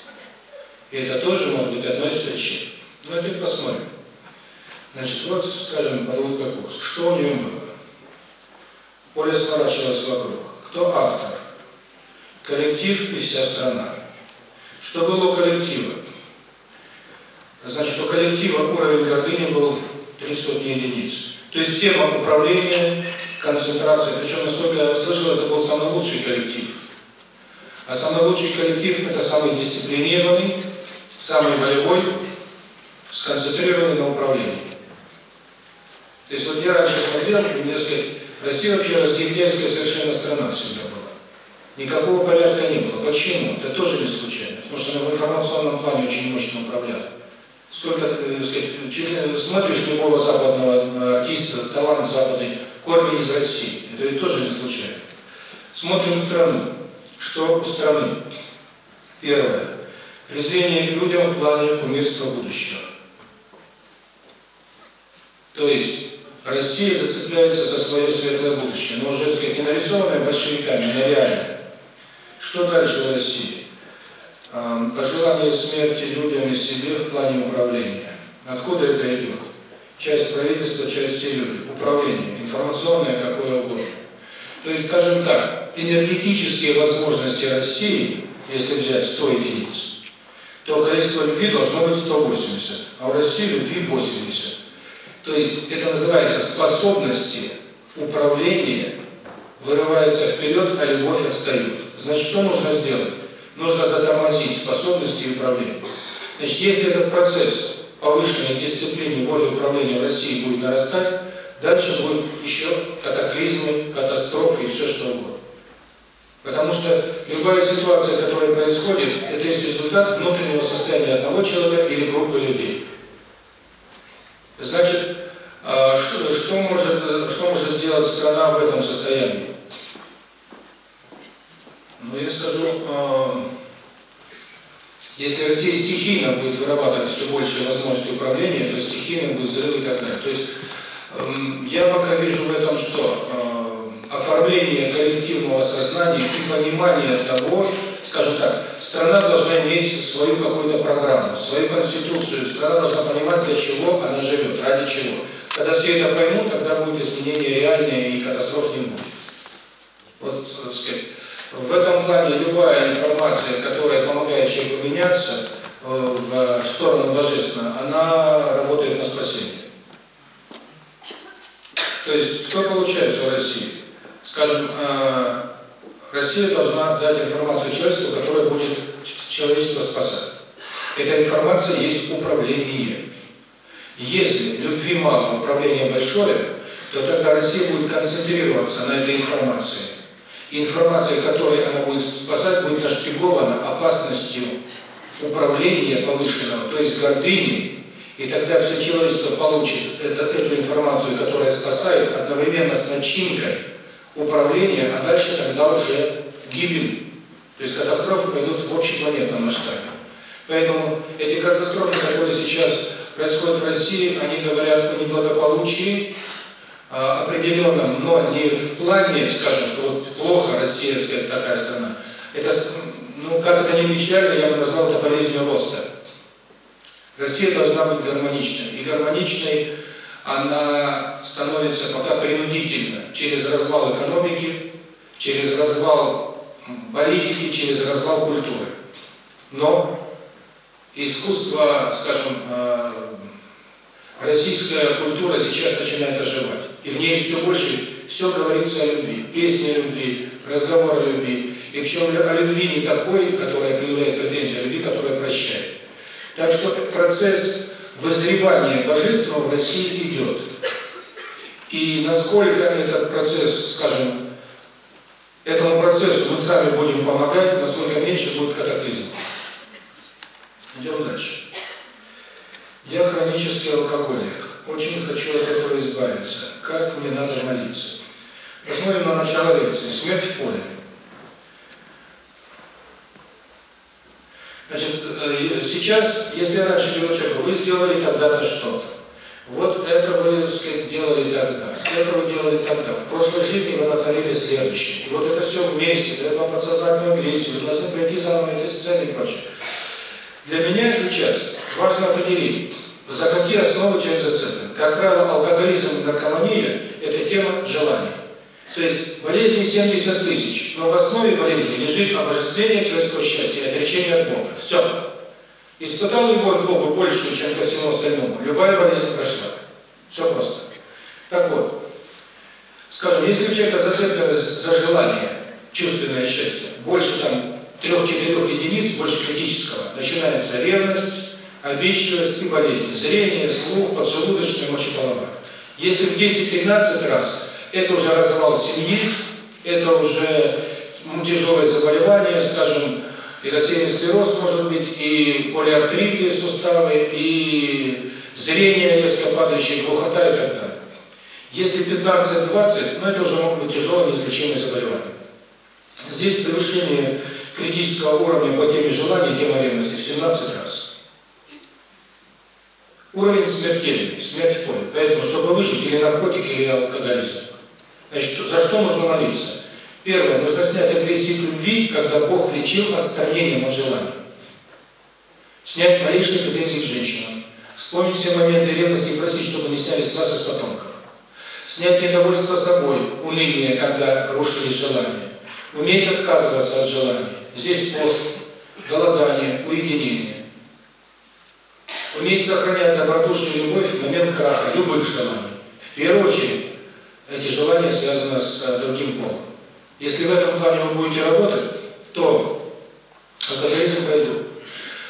Speaker 1: И это тоже может быть одной из причин. Ну, теперь посмотрим. Значит, вот, скажем, подводка Курск. Что у нее было? Поле сворачивалось вокруг. Кто автор? Коллектив и вся страна. Что было у коллектива? Значит, у коллектива уровень гордыни был три сотни единиц. То есть тема управления, концентрация. Причем, насколько я слышал, это был самый лучший коллектив. А самый лучший коллектив – это самый дисциплинированный, самый волевой, сконцентрированный на управлении. То есть вот я раньше смотрел, и Россия вообще разгильдяйская совершенно страна всегда была. Никакого порядка не было. Почему? Это тоже не случайно. Потому что она в информационном плане очень мощно управляла. Сколько, э, сказать, смотришь любого западного артиста, талант западный, корни из России. Это ведь тоже не случайно. Смотрим страну. Что у страны? Первое. Презрение к людям в плане кумирства будущего. То есть Россия зацепляется за свое светлое будущее, но уже, сказать, не нарисованное большевиками, но реально. Что дальше в России? Пожелание смерти людям и себе в плане управления. Откуда это идет? Часть правительства, часть все люди. Управление, информационное, какое угодно. То есть, скажем так, энергетические возможности России, если взять 100 единиц, то количество любви должно быть 180, а в России любви 80. То есть это называется способности управления вырываются вперед, а любовь отстает. Значит, что нужно сделать? Нужно затормозить способности управления. Значит, если этот процесс повышенной дисциплины воли управления в России будет нарастать, дальше будет еще катаклизмы, катастрофы и все что угодно. Потому что любая ситуация, которая происходит, это есть результат внутреннего состояния одного человека или группы людей. Значит, а, что, что, может, что может сделать страна в этом состоянии? Ну, я скажу, а, если Россия стихийно будет вырабатывать все большие возможности управления, то стихийно будет взрыв и. То есть, эм, я пока вижу в этом что? А, оформление коллективного сознания и понимание того, скажем так, страна должна иметь свою какую-то программу, свою конституцию, страна должна понимать, для чего она живет, ради чего. Когда все это поймут, тогда будет изменение реальное и катастроф не будет. Вот, так сказать, в этом плане любая информация, которая помогает человеку меняться в сторону Божественного, она работает на спасение. То есть, что получается в России? Скажем, Россия должна дать информацию человечеству, которая будет человечество спасать. Эта информация есть управление. Если любви мало, управление большое, то тогда Россия будет концентрироваться на этой информации. И информация, которой она будет спасать, будет нашпигована опасностью управления повышенного, то есть гордыней, и тогда все человечество получит это, эту информацию, которая спасает, одновременно с начинкой управления, а дальше тогда уже гибель. То есть катастрофы пойдут в общепланетном масштабе. Поэтому эти катастрофы, которые сейчас происходят в России, они говорят о неблагополучии а, определенном, но не в плане, скажем, что вот плохо Россия, сказать, такая страна. Это, ну, как это не печально, я бы назвал это болезнью роста. Россия должна быть гармоничной. И гармоничной она становится пока принудительно через развал экономики, через развал политики, через развал культуры. Но искусство, скажем, э, российская культура сейчас начинает оживать. И в ней все больше, все говорится о любви. Песни о любви, разговоры о любви. И причем о любви не такой, которая проявляет претензии, а любви, которая прощает. Так что процесс возревания божественного в России идет. И насколько этот процесс, скажем, этому процессу мы сами будем помогать, насколько меньше будет катаклизм. Идем дальше. Я хронический алкоголик. Очень хочу от этого избавиться. Как мне надо молиться? Посмотрим на начало лекции. Смерть в поле. Значит, э, сейчас, если раньше говорил человеку, вы сделали тогда-то что-то, вот это вы, так сказать, делали тогда, это вы делали тогда, в прошлой жизни вы натворили следующее, и вот это все вместе, дает вам подсознательную агрессию, вы должны пройти заново эти сцены и прочее. Для меня сейчас важно определить, за какие основы человек зацеплен. Как правило, алкоголизм и наркомания – это тема желания. То есть болезни 70 тысяч, но в основе болезни лежит обожествление человеческого счастья отречение от Бога. Все. Испытал любовь Богу большую, чем ко всему остальному, любая болезнь прошла. Все просто. Так вот, скажем, если у человека зацепленность за желание, чувственное счастье, больше там трех-четырех единиц, больше критического, начинается ревность, обидчивость и болезнь. Зрение, слух, поджелудочная, мочеполовая. Если в 10-15 раз это уже развал семьи, это уже ну, тяжелое заболевание, скажем, и рассеянный склероз может быть, и полиартриты суставы, и зрение резко падающее, глухота и так далее. Если 15-20, ну это уже могут быть тяжелые неизлечимые заболевания. Здесь превышение критического уровня по теме желания, тема ревности в 17 раз. Уровень смертельный, смерть в поле. Поэтому, чтобы выжить, или наркотики, или алкоголизм. Значит, за что нужно молиться? Первое, нужно снять агрессию любви, когда Бог лечил отстранением от желания. Снять малейшие претензии к женщинам. Вспомнить все моменты ревности и просить, чтобы не сняли с вас из потомков. Снять недовольство собой, уныние, когда рушились желания. Уметь отказываться от желаний. Здесь пост, голодание, уединение. Уметь сохранять добродушие и любовь в момент краха любых желаний. В первую очередь, эти желания связаны с э, другим полом. Если в этом плане вы будете работать, то алкоголизм пройдет.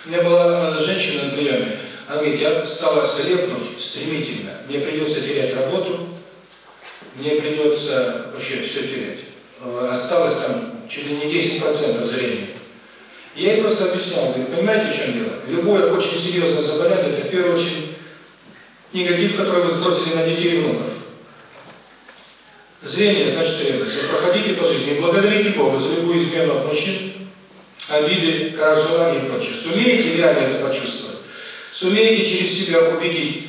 Speaker 1: У меня была э, женщина на приеме, она говорит, я стала слепнуть стремительно, мне придется терять работу, мне придется вообще все терять. Э, осталось там чуть ли не 10% зрения. Я ей просто объяснял, говорю, понимаете, в чем дело? Любое очень серьезное заболевание, это в первую очередь негатив, который вы сбросили на детей и внуков. Зрение значит ревность. Проходите по жизни, благодарите Бога за любую измену от мужчин, обиды, крах желаний и прочее. Сумеете реально это почувствовать? Сумеете через себя убедить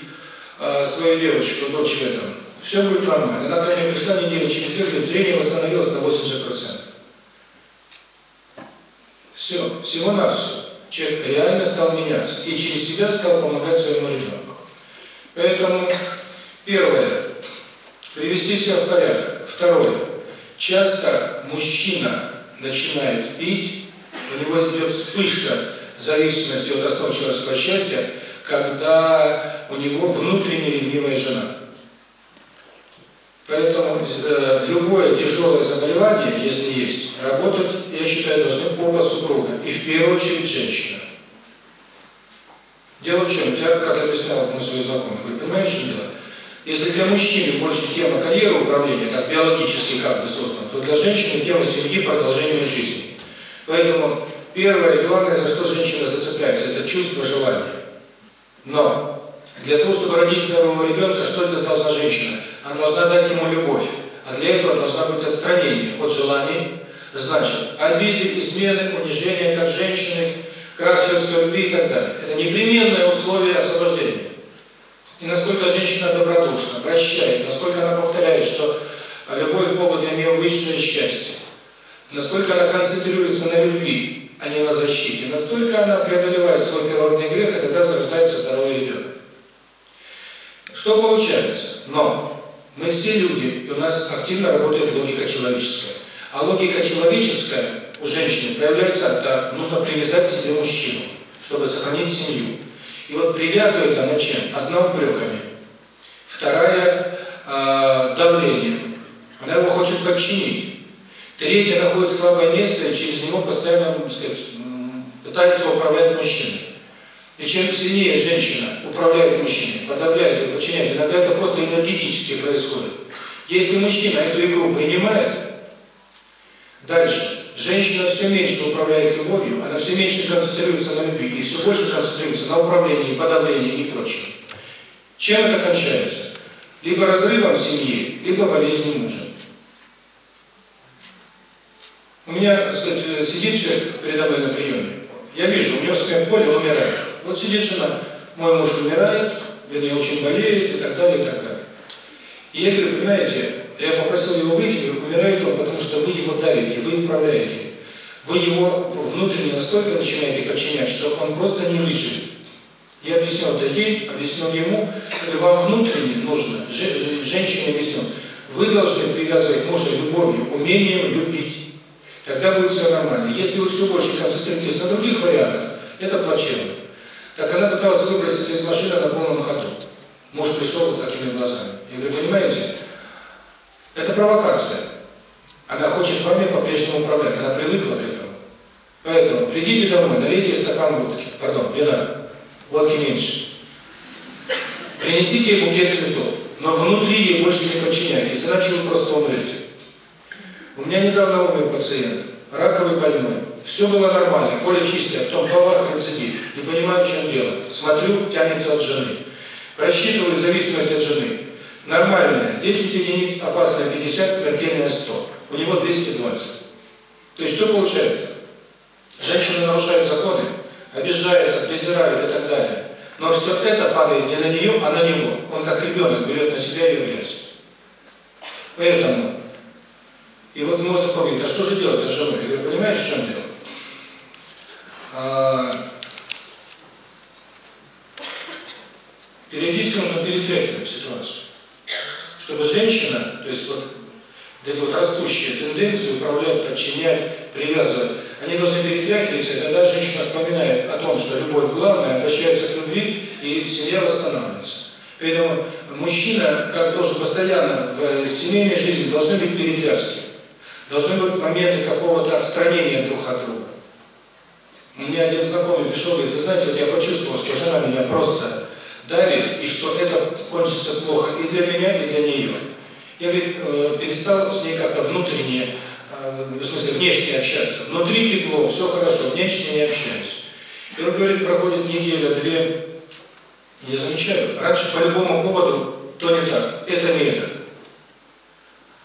Speaker 1: э, свою девочку, дочь в этом? Все будет нормально. Она ко мне пришла через две, говорит, зрение восстановилось на 80%. Все, всего-навсего. Человек реально стал меняться. И через себя стал помогать своему ребенку. Поэтому, первое, привести себя в порядок. Второе. Часто мужчина начинает пить, у него идет вспышка зависимости от основ человеческого счастья, когда у него внутренняя ревнивая жена. Поэтому э, любое тяжелое заболевание, если есть, работать, я считаю, должны оба супруга. И в первую очередь женщина. Дело в чем? Я, как объяснял одну свою знакомую, говорю, понимаешь, что дело? Если для мужчины больше тема карьеры управления, как биологически как бы создан, то для женщины тема семьи, продолжения жизни. Поэтому первое и главное, за что женщина зацепляется, это чувство желания. Но для того, чтобы родить здорового ребенка, что это должна женщина? Она должна дать ему любовь. А для этого должна быть отстранение от желаний. Значит, обиды, измены, унижение как женщины, человеческой любви и так далее. Это непременное условие освобождения. И насколько женщина добродушна, прощает, насколько она повторяет, что любовь к Богу для нее высшее счастье, насколько она концентрируется на любви, а не на защите, настолько она преодолевает свой природный грех, и тогда зарождается здоровый ребенок. Что получается? Но мы все люди, и у нас активно работает логика человеческая. А логика человеческая у женщины проявляется так, нужно привязать себе мужчину, чтобы сохранить семью. И вот привязывает она чем? Одна упреками. Вторая э, давление. Она его хочет подчинить. Третья находит слабое место и через него постоянно сказать, пытается управлять мужчиной. И чем сильнее женщина управляет мужчиной, подавляет и подчиняет, иногда это просто энергетически происходит. Если мужчина эту игру принимает, дальше женщина все меньше управляет любовью, она все меньше концентрируется на любви и все больше концентрируется на управлении, подавлении и прочем. Чем это кончается? Либо разрывом семьи, либо болезнью мужа. У меня, так сказать, сидит человек передо мной на приеме, я вижу, у него своем поле он умирает. Вот сидит жена, мой муж умирает, вернее, очень болеет и так далее, и так далее. И я говорю, понимаете, я попросил его выйти, говорю, умирает он, потому что вы его давите, вы управляете. Вы его внутренне настолько начинаете подчинять, что он просто не выживет. Я объяснил это ей, объяснил ему, вам внутренне нужно, женщине объяснил, вы должны привязывать мужа любовью, умением любить. Тогда будет все нормально. Если вы все больше концентрируетесь на других вариантах, это плачевно. Так она пыталась выброситься из машины на полном ходу. Муж пришел вот такими глазами. Я говорю, понимаете, это провокация. Она хочет вами по-прежнему управлять, она привыкла к этому. Поэтому придите домой, налейте стакан водки, пардон, вина, водки меньше. Принесите ей букет цветов, но внутри ей больше не подчиняйтесь, иначе вы просто умрете. У меня недавно умер пациент, раковый больной. Все было нормально, поле чистое, потом бабах рецидив. Не понимаю, в чем дело. Смотрю, тянется от жены. Просчитываю зависимость от жены. Нормальная, 10 единиц, опасная 50, смертельная 100. У него 220. То есть что получается? Женщина нарушает законы, обижается, презирает и так далее. Но все это падает не на нее, а на него. Он как ребенок берет на себя ее грязь. Поэтому и вот Мозес говорит, а что же делать с женой? Я говорю, понимаешь, в чем дело? А, периодически нужно перетряхивать ситуацию. Чтобы женщина, то есть вот эти вот растущие тенденции управлять, подчинять, привязывать, они должны перетряхиваться, и тогда женщина вспоминает о том, что любовь главная, обращается к любви, и семья восстанавливается. Поэтому мужчина, как должен постоянно в семейной жизни, должны быть перетряски. Должны быть моменты какого-то отстранения друг от друга. У меня один знакомый пришел, говорит, ты знаете, вот я почувствовал, что жена меня просто давит, и что это кончится плохо и для меня, и для нее. Я, говорит, э, перестал с ней как-то внутренне, э, в смысле, внешне общаться. Внутри тепло, все хорошо, внешне не общаюсь. И он говорит, проходит неделя, две, я замечаю, раньше по любому поводу то не так, это не это.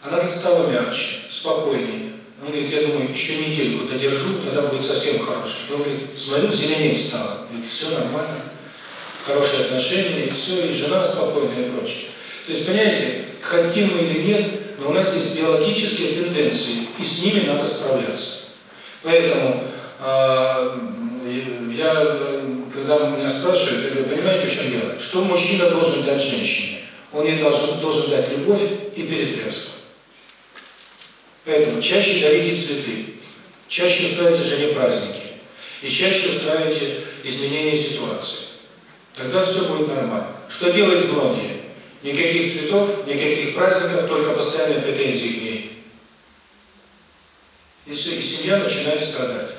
Speaker 1: Она говорит, стала мягче, спокойнее. Он говорит, я думаю, еще недельку додержу, тогда будет совсем хороший. Он говорит, смотрю, зеленее стало. Говорит, все нормально, хорошие отношения, и все, и жена спокойная и прочее. То есть, понимаете, хотим мы или нет, но у нас есть биологические тенденции, и с ними надо справляться. Поэтому э, я, когда меня спрашивают, я говорю, понимаете, в чем дело? Что мужчина должен дать женщине? Он ей должен, должен дать любовь и перетряску. Поэтому чаще дарите цветы, чаще устраивайте жене праздники и чаще устраивайте изменения ситуации. Тогда все будет нормально. Что делают многие? Никаких цветов, никаких праздников, только постоянные претензии к ней. И, семья начинает страдать.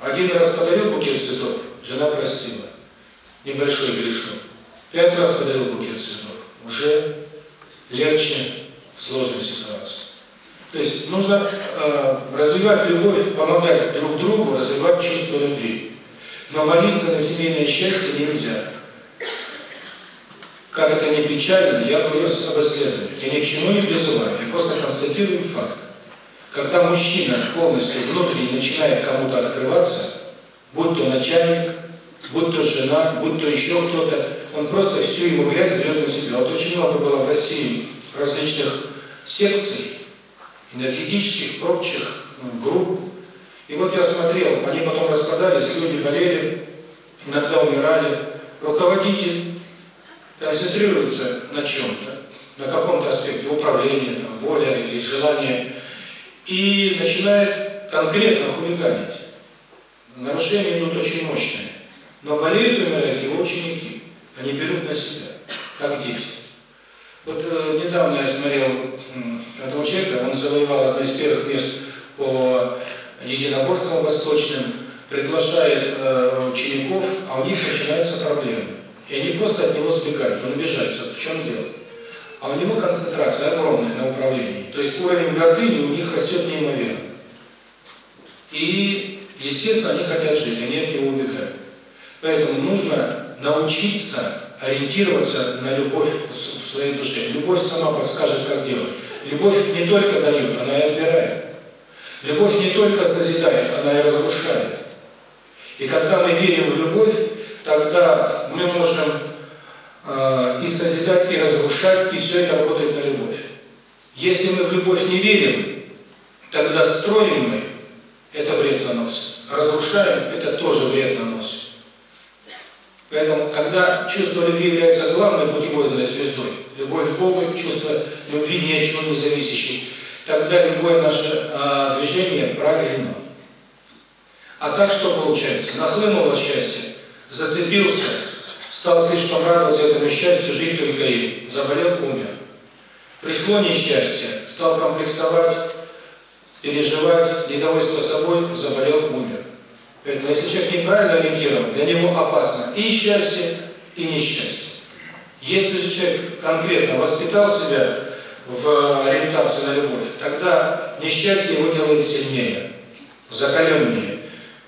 Speaker 1: Один раз подарил букет цветов, жена простила. Небольшой грешок. Пять раз подарил букет цветов. Уже легче сложной ситуации. То есть нужно э, развивать любовь, помогать друг другу, развивать чувство любви. Но молиться на семейное счастье нельзя. Как это не печально, я говорю об исследовании. Я ни к чему не призываю, я просто констатирую факт. Когда мужчина полностью внутренне начинает кому-то открываться, будь то начальник, будь то жена, будь то еще кто-то, он просто всю его грязь берет на себя. Вот очень много было в России различных секций, энергетических, прочих групп. И вот я смотрел, они потом распадались, люди болели, иногда умирали. Руководитель концентрируется на чем-то, на каком-то аспекте управления, там, воля или желания, и начинает конкретно хулиганить. Нарушения идут очень мощные. Но болеют и умирают его ученики. Они берут на себя, как дети. Вот э, недавно я смотрел э, этого человека, он завоевал одно из первых мест по единоборствам восточным, приглашает э, учеников, а у них начинаются проблемы. И они просто от него сбегают, он обижается. В чем дело? А у него концентрация огромная на управлении. То есть уровень гордыни у них растет неимоверно. И, естественно, они хотят жить, они от него убегают. Поэтому нужно научиться ориентироваться на любовь в своей душе. Любовь сама подскажет, как делать. Любовь не только дает, она и отбирает. Любовь не только созидает, она и разрушает. И когда мы верим в любовь, тогда мы можем э, и созидать, и разрушать, и все это работает на любовь. Если мы в любовь не верим, тогда строим мы, это вред наносит. Разрушаем, это тоже вред наносит. Поэтому, когда чувство любви является главной путеводной звездой, любовь к Богу, чувство любви ни от чего не зависящей, тогда любое наше а, движение правильно. А так что получается? Нахлынуло счастье, зацепился, стал слишком радоваться этому счастью, жить только им, заболел, умер. Пришло несчастье, стал комплексовать, переживать, недовольство собой, заболел, умер. Поэтому, если человек неправильно ориентирован, для него опасно и счастье, и несчастье. Если же человек конкретно воспитал себя в ориентации на любовь, тогда несчастье его делает сильнее, закаленнее.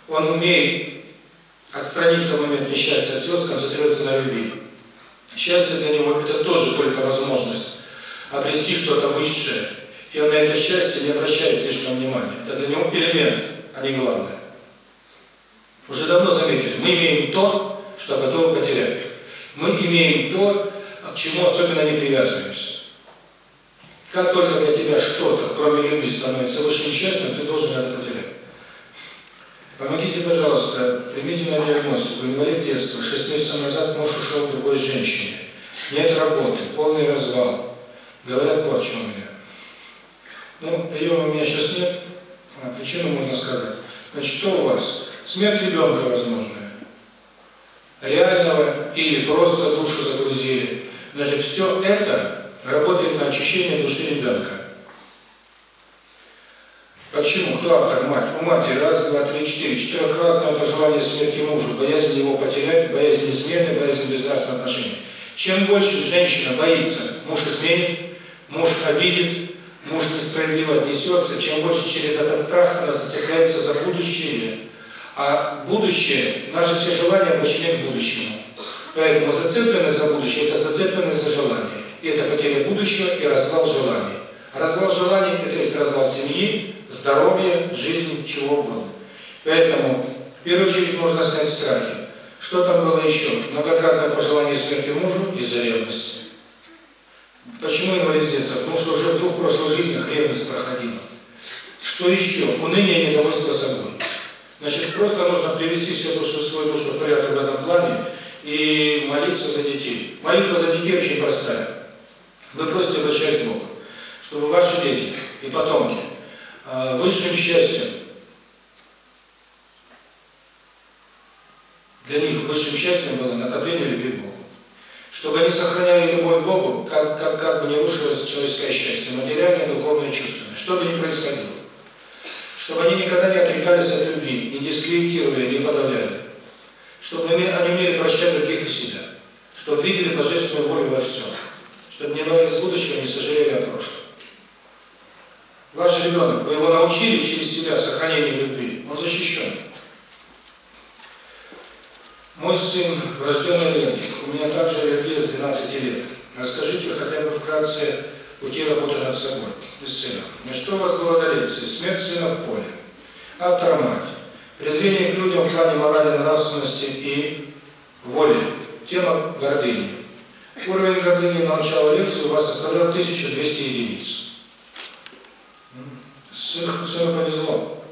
Speaker 1: Он умеет отстраниться в момент несчастья от слез, концентрироваться на любви. Счастье для него – это тоже только возможность обрести что-то высшее. И он на это счастье не обращает слишком внимания. Это для него элемент, а не главное. Уже давно заметили, мы имеем то, что готовы потерять. Мы имеем то, к чему особенно не привязываемся. Как только для тебя что-то, кроме любви, становится высшим счастьем, ты должен это потерять. Помогите, пожалуйста, примите на диагностику. Инвалид детства. Шесть месяцев назад муж ушел к другой женщине. Нет работы, полный развал. Говорят, порча у меня. Ну, ее у меня сейчас нет. А, причину можно сказать. Значит, что у вас? Смерть ребенка возможная. Реального или просто душу загрузили. Значит, все это работает на очищение души ребенка. Почему? Кто автор? Мать. У матери раз, два, три, четыре. Четырехкратное пожелание смерти мужу, боязнь его потерять, боязнь измены, боязнь безнравственных отношений. Чем больше женщина боится, муж изменит, муж обидит, муж несправедливо отнесется, чем больше через этот страх она зацепляется за будущее, а будущее, наши все желания обращены к будущему. Поэтому зацепленность за будущее – это зацепленность за желание. Это потеря будущего и развал желаний. Развал желаний – это есть развал семьи, здоровья, жизни, чего угодно. Поэтому, в первую очередь, нужно снять страхи. Что там было еще? Многократное пожелание смерти мужу из-за ревности. Почему инвалид детства? Потому что уже в двух прошлых жизнях ревность проходила. Что еще? Уныние и недовольство собой. Значит, просто нужно привести всю душу, свою душу в порядок в этом плане и молиться за детей. Молитва за детей очень простая. Вы просите обращать к Богу, чтобы ваши дети и потомки э, высшим счастьем, для них высшим счастьем было накопление любви к Богу. Чтобы они сохраняли любовь к Богу, как, как, как бы не рушилось человеческое счастье, материальное, духовное, чувственное. Что бы ни происходило чтобы они никогда не отрекались от любви, не дискредитировали, не подавляли, чтобы они умели прощать других и себя, чтобы видели божественную волю во всем, чтобы не боялись будущего, не сожалели о прошлом. Ваш ребенок, вы его научили через себя сохранению любви, он защищен. Мой сын врожденный аллергик, у меня также аллергия с 12 лет. Расскажите хотя бы вкратце пути работы над собой и сыном. На что вас было лекции? Смерть сына в поле. Автор мать. Презрение к людям в плане морали, нравственности и воли. Тема гордыни. Уровень гордыни на начало лекции у вас составлял 1200 единиц. Сыр, сыр повезло.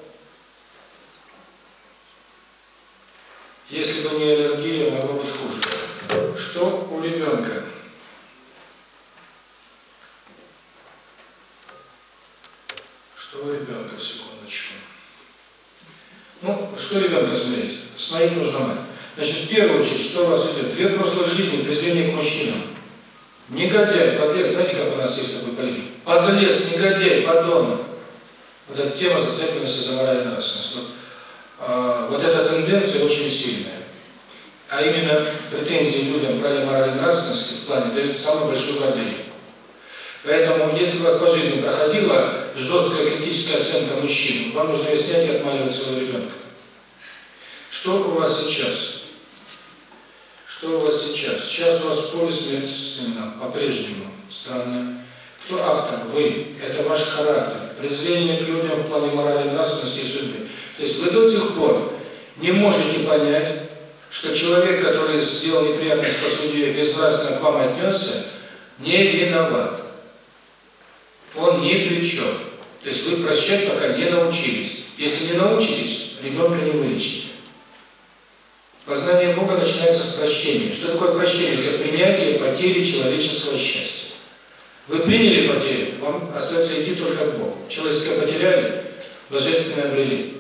Speaker 1: Если бы не аллергия, могло быть хуже. Что у ребенка? Что у ребенка, секундочку. Ну, что ребенка смотреть? Смотреть нужно мать. Значит, в первую очередь, что у вас идет? Две прошлых жизни презрение к мужчинам. Негодяй, подлец, знаете, как у нас есть такой политик? Подлец, негодяй, подонок. Вот эта тема зацепленности за моральную нравственность. Вот, а, вот эта тенденция очень сильная. А именно претензии людям в плане моральной нравственности в плане дают самую большую гордыню. Поэтому, если у вас по жизни проходила жесткая критическая оценка мужчин, вам нужно ее снять и отмаливать своего ребенка. Что у вас сейчас? Что у вас сейчас? Сейчас у вас поле смерть сына, по-прежнему. Странно. Кто автор? Вы. Это ваш характер. Презрение к людям в плане морали, нравственности и судьбы. То есть вы до сих пор не можете понять, что человек, который сделал неприятность по судьбе, безнравственно к вам отнесся, не виноват. Он ни при чем. То есть вы прощать пока не научились. Если не научитесь, ребенка не вылечите. Познание Бога начинается с прощения. Что такое прощение? Это принятие потери человеческого счастья. Вы приняли потерю, вам остается идти только к Богу. Человеческое потеряли, божественное обрели.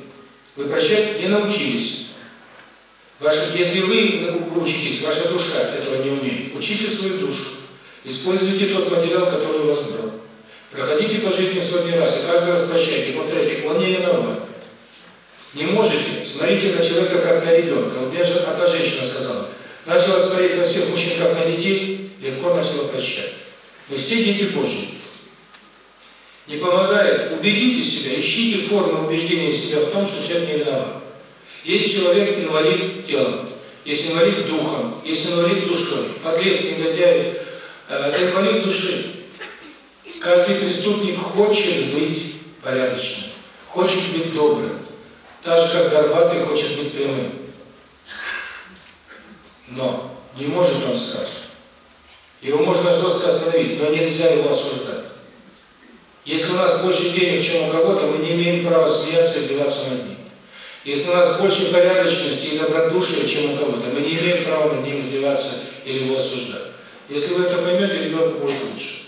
Speaker 1: Вы прощать не научились. Ваша, если вы учитесь, ваша душа этого не умеет, учите свою душу. Используйте тот материал, который у вас был. Проходите по жизни сотни раз, и каждый раз прощайте, повторяйте, он не виноват. Не можете, смотрите на человека как на ребенка. У меня же одна женщина сказала, начала смотреть на всех мужчин как на детей, легко начала прощать. Мы все дети Божьи. Не помогает, убедите себя, ищите формы убеждения себя в том, что человек не виноват. Есть человек инвалид телом, есть инвалид духом, есть инвалид душой, подлец, негодяй, э, это инвалид души. Каждый преступник хочет быть порядочным, хочет быть добрым, так же, как горбатый хочет быть прямым. Но не может он сразу. Его можно жестко остановить, но нельзя его осуждать. Если у нас больше денег, чем у кого-то, мы не имеем права смеяться и издеваться над ним. Если у нас больше порядочности и добродушия, чем у кого-то, мы не имеем права над ним издеваться или его осуждать. Если вы это поймете, ребенку будет лучше.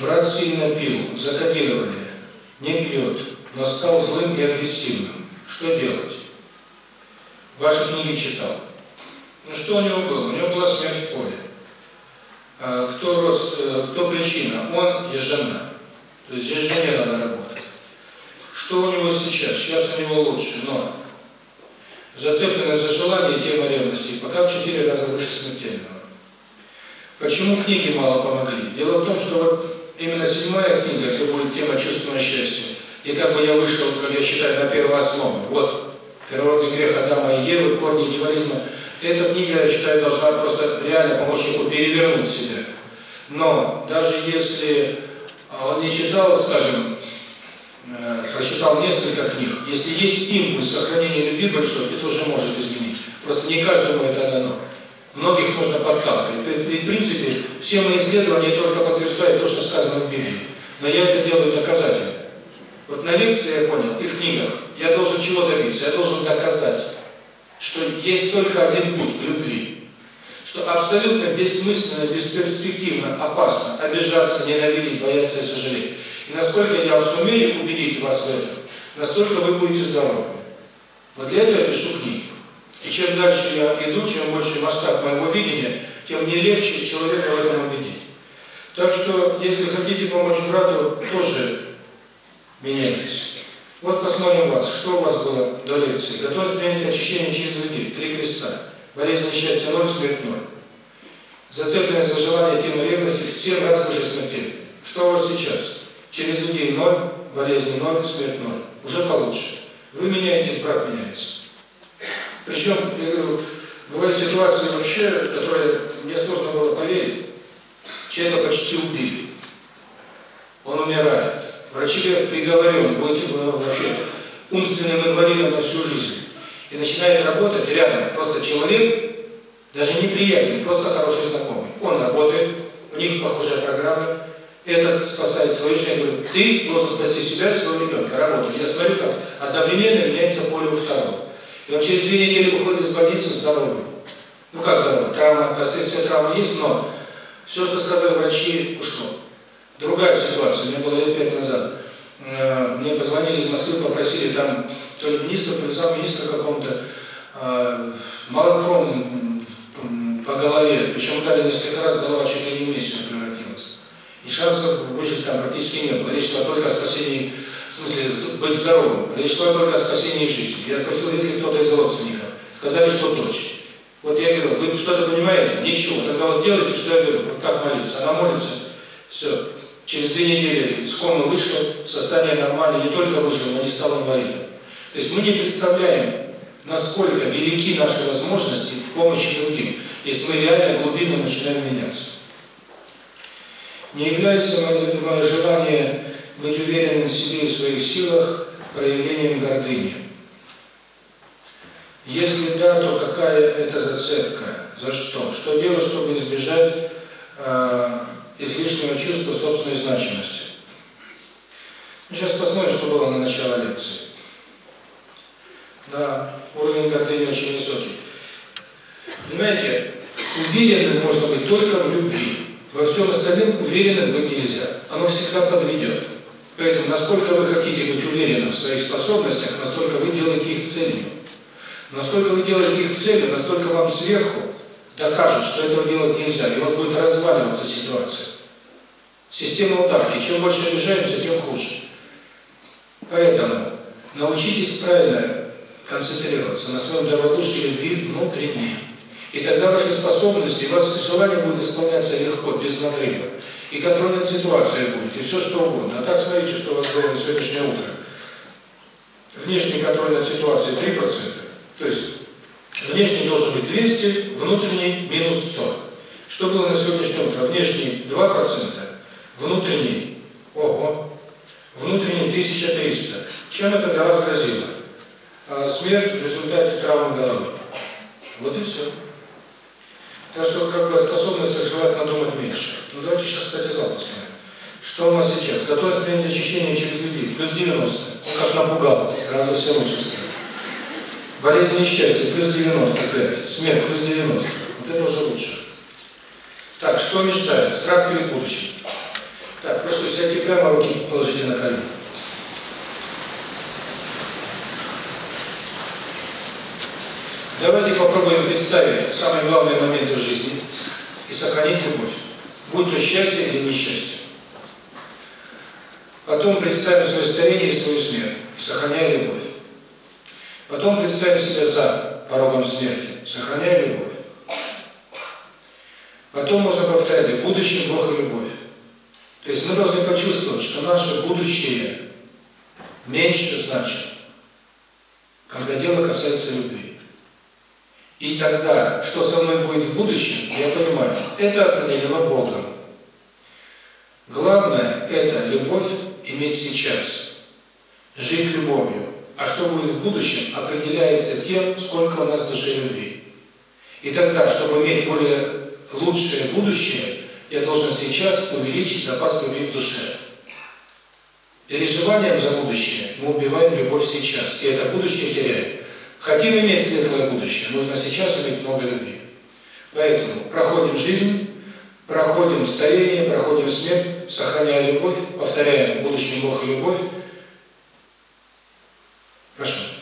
Speaker 1: Брат сильно пил, закодировали не пьет, но стал злым и агрессивным. Что делать? Ваши книги читал. Ну что у него было? У него была смерть в поле. А, кто, рост, э, кто причина? Он и жена. То есть здесь жене надо работать. Что у него сейчас? Сейчас у него лучше, но зацепленность за желание тема ревности пока в четыре раза выше смертельного. Почему книги мало помогли? Дело в том, что вот именно седьмая книга, если будет тема чувственного счастья, и как бы я вышел, как я считаю, на первооснову. Вот, первородный грех Адама и Евы, корни дьяволизма. Эта книга, я считаю, должна просто реально помочь ему перевернуть себя. Но даже если он не читал, скажем, э, прочитал несколько книг, если есть импульс сохранения любви большой, это уже может изменить. Просто не каждому это дано. Многих нужно подкалывать. И, в принципе, все мои исследования только подтверждают то, что сказано в Библии. Но я это делаю доказательно. Вот на лекции я понял, и в книгах, я должен чего добиться? Я должен доказать, что есть только один путь к любви. Что абсолютно бессмысленно, бесперспективно, опасно обижаться, ненавидеть, бояться и сожалеть. И насколько я сумею убедить вас в этом, настолько вы будете здоровы. Вот для этого я пишу книги. И чем дальше я иду, чем больше масштаб моего видения, тем мне легче человека в этом убедить. Так что, если хотите помочь брату, тоже меняйтесь. Вот посмотрим вас, что у вас было до лекции. Готовность принять очищение через людей, три креста. Болезнь несчастья ноль, смерть ноль. Зацепленность за желание тема ревности в 7 раз выше смертельной. Что у вас сейчас? Через людей ноль, болезнь ноль, смерть ноль. Уже получше. Вы меняетесь, брат меняется. Причем, я говорю, бывают ситуации вообще, которые мне сложно было поверить. Человека почти убили. Он умирает. Врачи говорят, приговорен, будет э, вообще умственным инвалидом на всю жизнь. И начинает работать рядом просто человек, даже не приятель, просто хороший знакомый. Он работает, у них похожая программа, этот спасает свою жизнь. Я говорю, ты должен спасти себя и своего ребенка, работай. Я смотрю, как одновременно меняется поле у второго. И он через две недели выходит из больницы здоровый. Ну как здоровый? Травма, последствия травмы есть, но все, что сказали врачи, ушло. Другая ситуация, меня было лет пять назад. Э, мне позвонили из Москвы, попросили там то ли министра, то ли замминистра какого-то э, молотком по голове, причем дали несколько раз, голова чуть ли не месяц превратилась. И шансов выжить там практически не было. Речь шла только о спасении, в смысле, быть здоровым. Речь шла только о спасении жизни. Я спросил, если кто-то из родственников. Сказали, что дочь. Вот я говорю, вы что-то понимаете? Ничего. Тогда вот делайте, что я говорю. Вот как молиться? Она молится. Все. Через две недели из комы вышла, состояние нормальное, не только выжил, но не стал инвалидом. То есть мы не представляем, насколько велики наши возможности в помощи другим, если мы реально глубинно начинаем меняться. Не является мое желание быть уверенным в себе и в своих силах проявлением гордыни. Если да, то какая это зацепка? За что? Что делать, чтобы избежать э, излишнего чувства собственной значимости? Ну, сейчас посмотрим, что было на начало лекции. Да, уровень гордыни очень высокий. Понимаете, уверенным можно быть только в любви. Во всем остальном уверенным быть нельзя. Оно всегда подведет. Поэтому, насколько вы хотите быть уверенным в своих способностях, настолько вы делаете их целью. Насколько вы делаете их целью, настолько вам сверху докажут, что этого делать нельзя, и у вас будет разваливаться ситуация. Система удавки. Чем больше обижаемся, тем хуже. Поэтому научитесь правильно концентрироваться на своем добродушии любви внутренней. И тогда ваши способности, ваше желание будет исполняться легко, без надрыва. И контрольная ситуация будет, и все что угодно. А так смотрите, что у вас было на сегодняшнее утро. Внешний контроль над ситуацией 3%, то есть внешний должен быть 200, внутренний минус 100. Что было на сегодняшнее утро? Внешний 2%, внутренний, ого, внутренний 1300. Чем это для вас грозило? А смерть в результате травмы головы. Вот и все. Так что как бы способность желательно думать меньше. Ну давайте сейчас, кстати, посмотрим. Что у нас сейчас? Готовность принять очищение через людей. Плюс 90. Он как напугал. Сразу все стали. Болезнь несчастья. Плюс 95. Смерть. Плюс 90. Вот это уже лучше. Так, что мешает? Страх перед будущим. Так, прошу, сядьте прямо, руки положите на колени. Давайте попробуем представить самые главные моменты в жизни и сохранить любовь, будь то счастье или несчастье. Потом представим свое старение и свою смерть, сохраняя любовь. Потом представим себя за порогом смерти, сохраняя любовь. Потом можно повторять, в будущем Бог и любовь. То есть мы должны почувствовать, что наше будущее меньше значит, когда дело касается любви. И тогда, что со мной будет в будущем, я понимаю, это определено Богом. Главное – это любовь иметь сейчас, жить любовью. А что будет в будущем, определяется тем, сколько у нас в душе любви. И тогда, чтобы иметь более лучшее будущее, я должен сейчас увеличить запас любви в душе. Переживанием за будущее мы убиваем любовь сейчас, и это будущее теряем. Хотим иметь светлое будущее, нужно сейчас иметь много любви. Поэтому проходим жизнь, проходим старение, проходим смерть, сохраняя любовь, повторяя в будущем Бог и любовь. Прошу.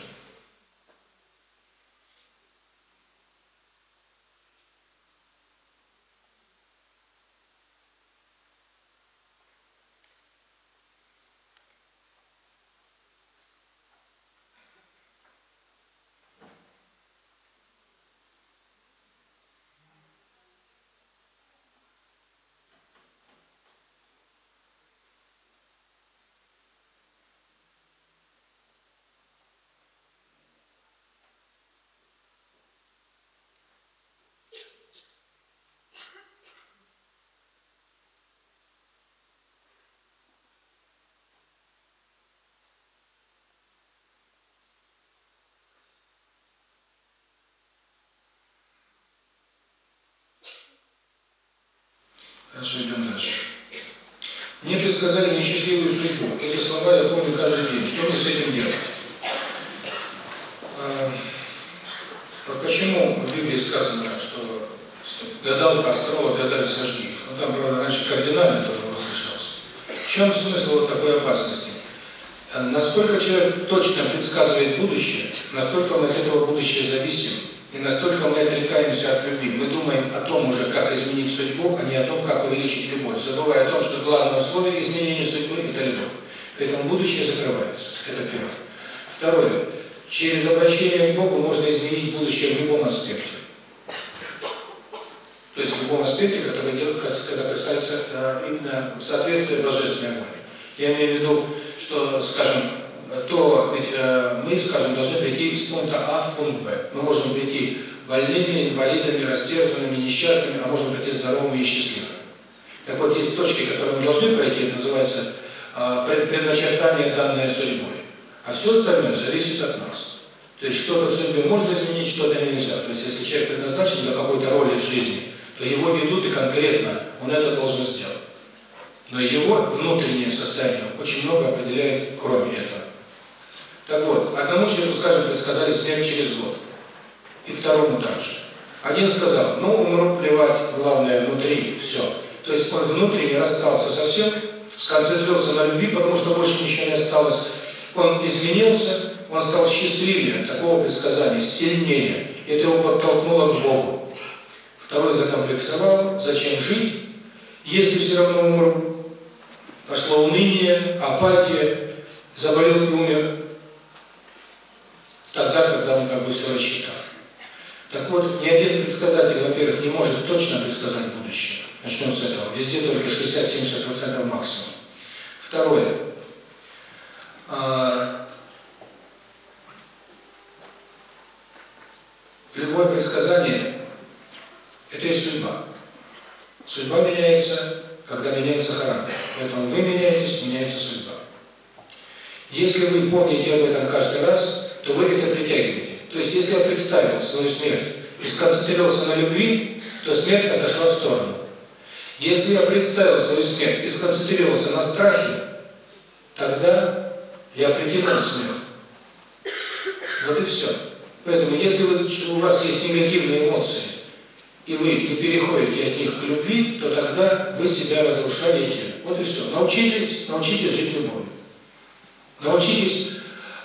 Speaker 1: Хорошо, идем дальше. Мне предсказали несчастливую судьбу. Эти слова я помню каждый день. Что мне с этим делать? А, почему в Библии сказано, что гадалка, астролог, гадали сожги? Ну там, правда, раньше кардинально этот вопрос решался. чем смысл вот такой опасности? Насколько человек точно предсказывает будущее, настолько мы от этого будущее зависим, и настолько мы отрекаемся от любви. Мы думаем о том уже, как изменить судьбу, а не о том, как увеличить любовь, забывая о том, что главное условие изменения судьбы – это любовь. Поэтому будущее закрывается. Это первое. Второе. Через обращение к Богу можно изменить будущее в любом аспекте. То есть в любом аспекте, который идет, когда касается э, именно соответствия божественной воли. Я имею в виду, что, скажем, то ведь э, мы, скажем, должны прийти из пункта А в пункт Б. Мы можем прийти больными, инвалидами, растерзанными, несчастными, а можем прийти здоровыми и счастливыми. Так вот, есть точки, которые мы должны пройти, это называется э, предначертание данной судьбой. А все остальное зависит от нас. То есть что-то в судьбе можно изменить, что-то нельзя. То есть если человек предназначен для какой-то роли в жизни, то его ведут и конкретно он это должен сделать. Но его внутреннее состояние очень много определяет кроме этого. Так вот, одному человеку, скажем, предсказали смерть через год, и второму также. Один сказал, ну, умру, плевать, главное, внутри, все. То есть он внутренне расстался совсем, сконцентрировался на любви, потому что больше ничего не осталось. Он изменился, он стал счастливее, такого предсказания, сильнее. Это его подтолкнуло к Богу. Второй закомплексовал, зачем жить, если все равно умру. Пошло уныние, апатия, заболел и умер все рассчитал. Так вот, ни один предсказатель, во-первых, не может точно предсказать будущее. Начнем с этого. Везде только 60-70% максимум. Второе. А, любое предсказание – это и судьба. Судьба меняется, когда меняется характер. Поэтому вы меняетесь, меняется судьба. Если вы помните об этом каждый раз, то вы это притягиваете. То есть, если я представил свою смерть и сконцентрировался на любви, то смерть отошла в сторону. Если я представил свою смерть и сконцентрировался на страхе, тогда я притянул смерть. Вот и все. Поэтому, если вы, у вас есть негативные эмоции, и вы не переходите от них к любви, то тогда вы себя разрушаете. Вот и все. Научитесь, научитесь жить любовью. Научитесь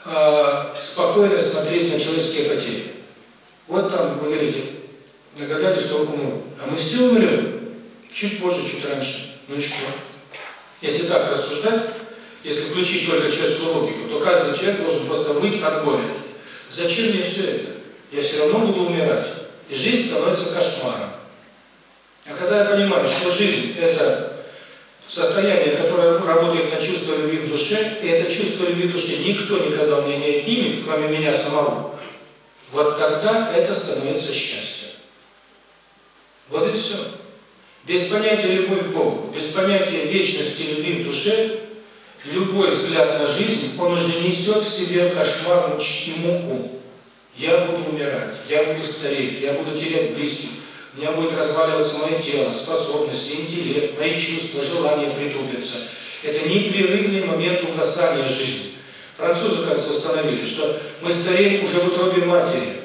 Speaker 1: э, спокойно смотреть на человеческие потери. Вот там, вы говорите, догадались, что он умрут. А мы все умрем. Чуть позже, чуть раньше. Ну и что? Если так рассуждать, если включить только человеческую логику, то каждый человек должен просто выйти от горя. Зачем мне все это? Я все равно буду умирать. И жизнь становится кошмаром. А когда я понимаю, что жизнь – это состояние, которое работает на чувство любви в душе, и это чувство любви в душе никто никогда у меня не отнимет, кроме меня самого, вот тогда это становится счастьем. Вот и все. Без понятия любовь к Богу, без понятия вечности любви в душе, любой взгляд на жизнь, он уже несет в себе кошмар и муку. Я буду умирать, я буду стареть, я буду терять близких, у меня будет разваливаться мое тело, способности, интеллект, мои чувства, желания притупятся. Это непрерывный момент угасания жизни. Французы, кажется, установили, что мы стареем уже в утробе матери.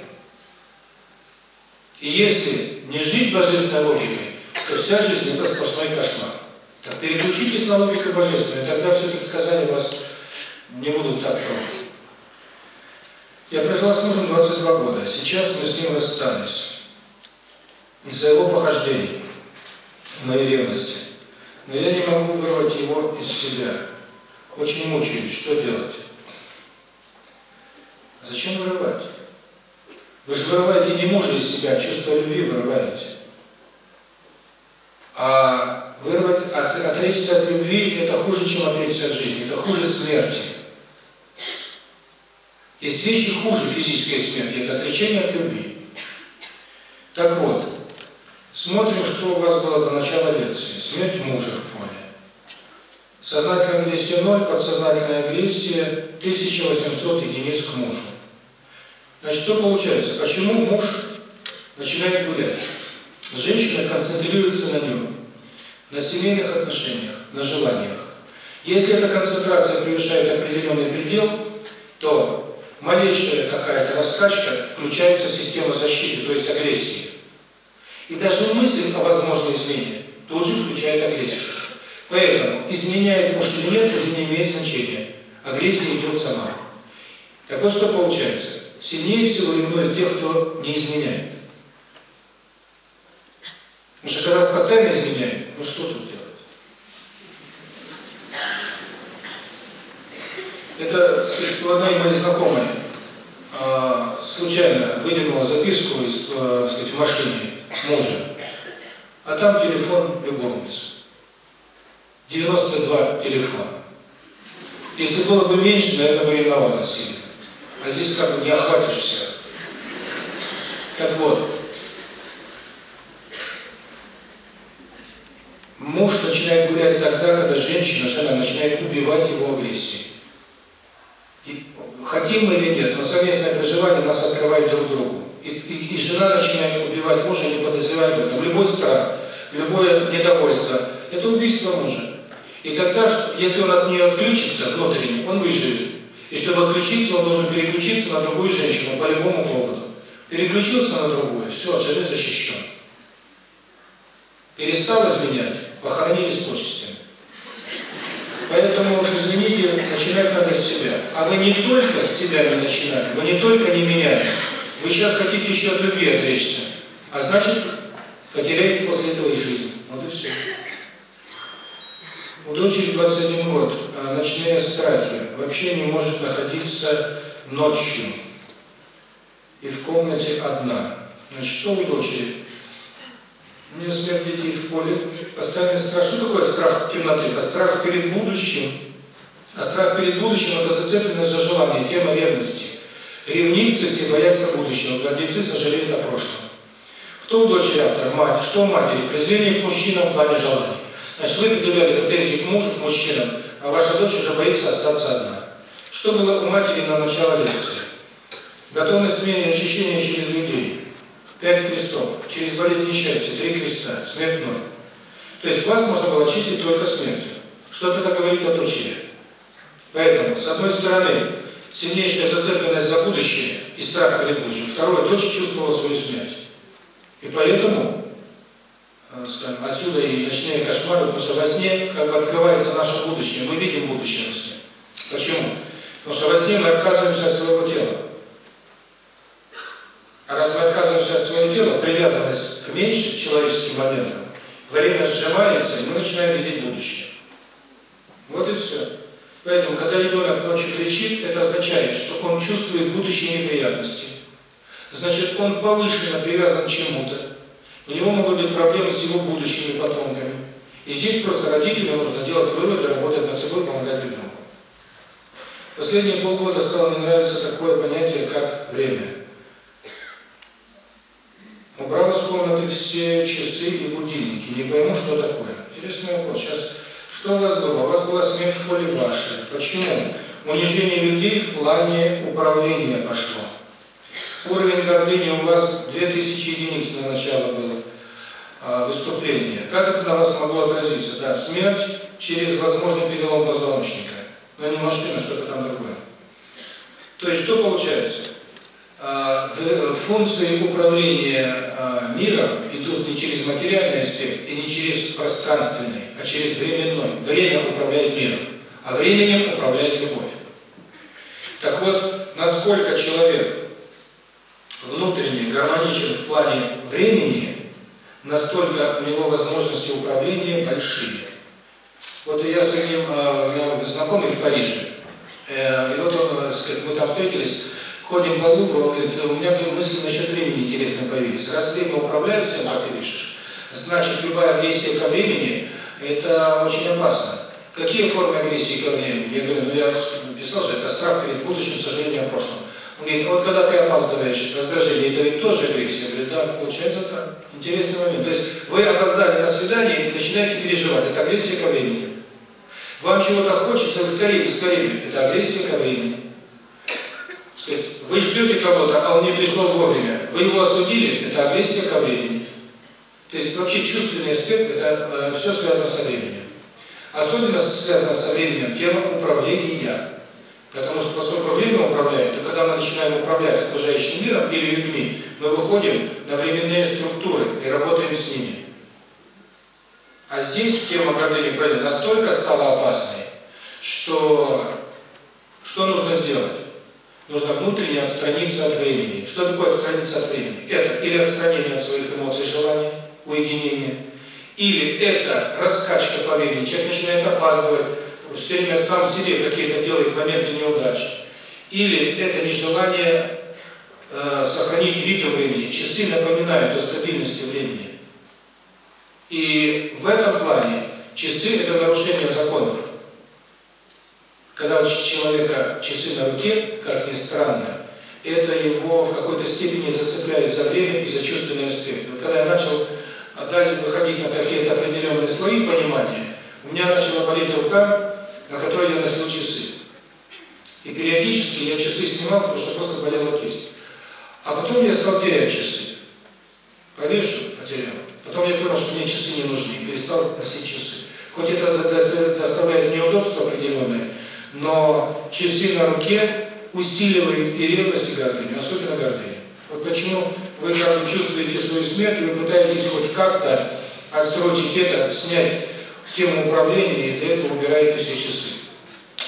Speaker 1: И если не жить божественной логикой, то вся жизнь – это сплошной кошмар. Так переключитесь на логику божественную, тогда все предсказания вас не будут так трогать. Я прожила с мужем 22 года, сейчас мы с ним расстались из-за его похождений, моей ревности. Но я не могу вырвать его из себя. Очень мучаюсь, что делать? Зачем вырывать? Вы же вырываете не мужа из себя, а чувство любви вырываете. А вырвать, от, отречься от любви – это хуже, чем отречься от жизни, это хуже смерти. Есть вещи хуже физической смерти, это отречение от любви. Так вот, Смотрим, что у вас было до начала лекции. Смерть мужа в поле. Сознательная агрессия 0, подсознательная агрессия 1800 единиц к мужу. Значит, что получается? Почему муж начинает гулять? Женщина концентрируется на нем, на семейных отношениях, на желаниях. Если эта концентрация превышает определенный предел, то малейшая какая-то раскачка включается система защиты, то есть агрессии. И даже мысль о возможной измене тут же включает агрессию. Поэтому изменяет муж или нет, уже не имеет значения. Агрессия идет сама. Так вот что получается. Сильнее всего ревнуют тех, кто не изменяет. Потому что когда постоянно изменяет, ну что тут делать? Это, сказать, у одной моей знакомой э, случайно выдернула записку из, э, сказать, в машине мужа, а там телефон любовницы. 92 телефона. Если было бы меньше, наверное, бы ревновала сильно. А здесь как бы не охватишь всех. Так вот, муж начинает гулять тогда, когда женщина, начинает убивать его агрессией. Хотим мы или нет, но совместное проживание нас открывает друг другу. И, и, и жена начинает убивать мужа, не подозревая об этом. Любой страх, любое недовольство – это убийство мужа. И тогда, если он от нее отключится внутренне, он выживет. И чтобы отключиться, он должен переключиться на другую женщину по любому поводу. Переключился на другую, все, человек защищен. Перестал изменять, похоронили с почестями. Поэтому уж извините, начинать надо с себя. А вы не только с себя не начинали, вы не только не менялись, вы сейчас хотите еще от любви отречься. А значит, потеряете после этого и жизнь. Вот и все. У дочери 21 год, а ночные страхи, вообще не может находиться ночью и в комнате одна. Значит, что у дочери? У смерть детей в поле, постоянный страх. Что такое страх темноты? Это страх перед будущим. А страх перед будущим – это зацепленность за желание, тема ревности. Ревнивцы все боятся будущего, гордецы сожалеют о прошлом. Кто у дочери автор? Мать. Что у матери? Презрение к мужчинам в плане желаний. Значит, вы предъявляли претензии к мужу, к мужчинам, а ваша дочь уже боится остаться одна. Что было у матери на начало лекции? Готовность к очищения через людей. Пять крестов. Через болезнь несчастья. Три креста. Смерть ноль. То есть вас можно было очистить только смертью. Что это говорит о дочери? Поэтому, с одной стороны, сильнейшая зацепленность за будущее и страх перед будущим. Второе, дочь чувствовала свою смерть. И поэтому скажем, отсюда и ночные кошмары, потому что во сне как бы открывается наше будущее, мы видим будущее во сне. Почему? Потому что во сне мы отказываемся от своего тела. А раз мы отказываемся от своего тела, привязанность к меньшим человеческим моментам, время сжимается, и мы начинаем видеть будущее. Вот и все. Поэтому, когда ребенок ночью кричит, это означает, что он чувствует будущие неприятности. Значит, он повышенно привязан к чему-то. У него могут быть проблемы с его будущими потомками. И здесь просто родителям нужно делать выводы, работать над собой, помогать ребенку. Последние полгода стало мне нравиться такое понятие, как время. Убрал из все часы и будильники. Не пойму, что такое. Интересный вопрос. Сейчас, что у вас было? У вас была смерть в поле вашей. Почему? Унижение людей в плане управления пошло. Уровень гордыни у вас 2000 единиц на начало было э, выступления. Как это на вас могло отразиться? Да, смерть через возможный перелом позвоночника. Но не машина, что-то там другое. То есть что получается? Э, функции управления э, миром идут не через материальный аспект и не через пространственный, а через временной. Время управляет миром, а временем управляет любовь. Так вот, насколько человек внутренне гармоничен в плане времени, настолько у него возможности управления большие. Вот я с одним, у меня знакомый в Париже, и вот он, мы там встретились, ходим по Лувру, он говорит, у меня мысли насчет времени интересно появились. Раз время управляет всем, как ты пишешь, значит, любая агрессия ко времени, это очень опасно. Какие формы агрессии ко времени? Я говорю, ну я писал же, это страх перед будущим, сожаление о прошлом. Он говорит, вот когда ты опаздываешь, раздражение, это ведь тоже агрессия. Я говорю, да, получается так. Интересный момент. То есть вы опоздали на свидание и начинаете переживать. Это агрессия ко времени. Вам чего-то хочется, вы скорее, скорее. Это агрессия ко времени. Вы ждете кого-то, а он не пришел вовремя. Вы его осудили, это агрессия ко времени. То есть вообще чувственный аспект, это э, все связано со временем. Особенно связано со временем тема управления. Потому что поскольку время управляет, то когда мы начинаем управлять окружающим миром или людьми, мы выходим на временные структуры и работаем с ними. А здесь тема гордыни настолько стала опасной, что что нужно сделать? Нужно внутренне отстраниться от времени. Что такое отстраниться от времени? Это или отстранение от своих эмоций, желаний, уединение, или это раскачка по времени. Человек начинает опаздывать, все время сам себе какие-то делает моменты неудач. Или это нежелание э, сохранить ритм времени. Часы напоминают о стабильности времени. И в этом плане часы – это нарушение законов. Когда у человека часы на руке, как ни странно, это его в какой-то степени зацепляет за время и за чувственный аспект. Вот когда я начал далее выходить на какие-то определенные слои понимания, у меня начала болеть рука, на которой я носил часы. И периодически я часы снимал, потому что просто болела кисть. А потом я стал терять часы. Повешу, потерял. Потом я понял, что мне часы не нужны, перестал носить часы. Хоть это доставляет неудобство определенное, но часы на руке усиливают и ревность, и гордыню, особенно гордыню. Вот почему вы бы чувствуете свою смерть, вы пытаетесь хоть как-то отсрочить это, снять тему управления, и для этого убираете все часы.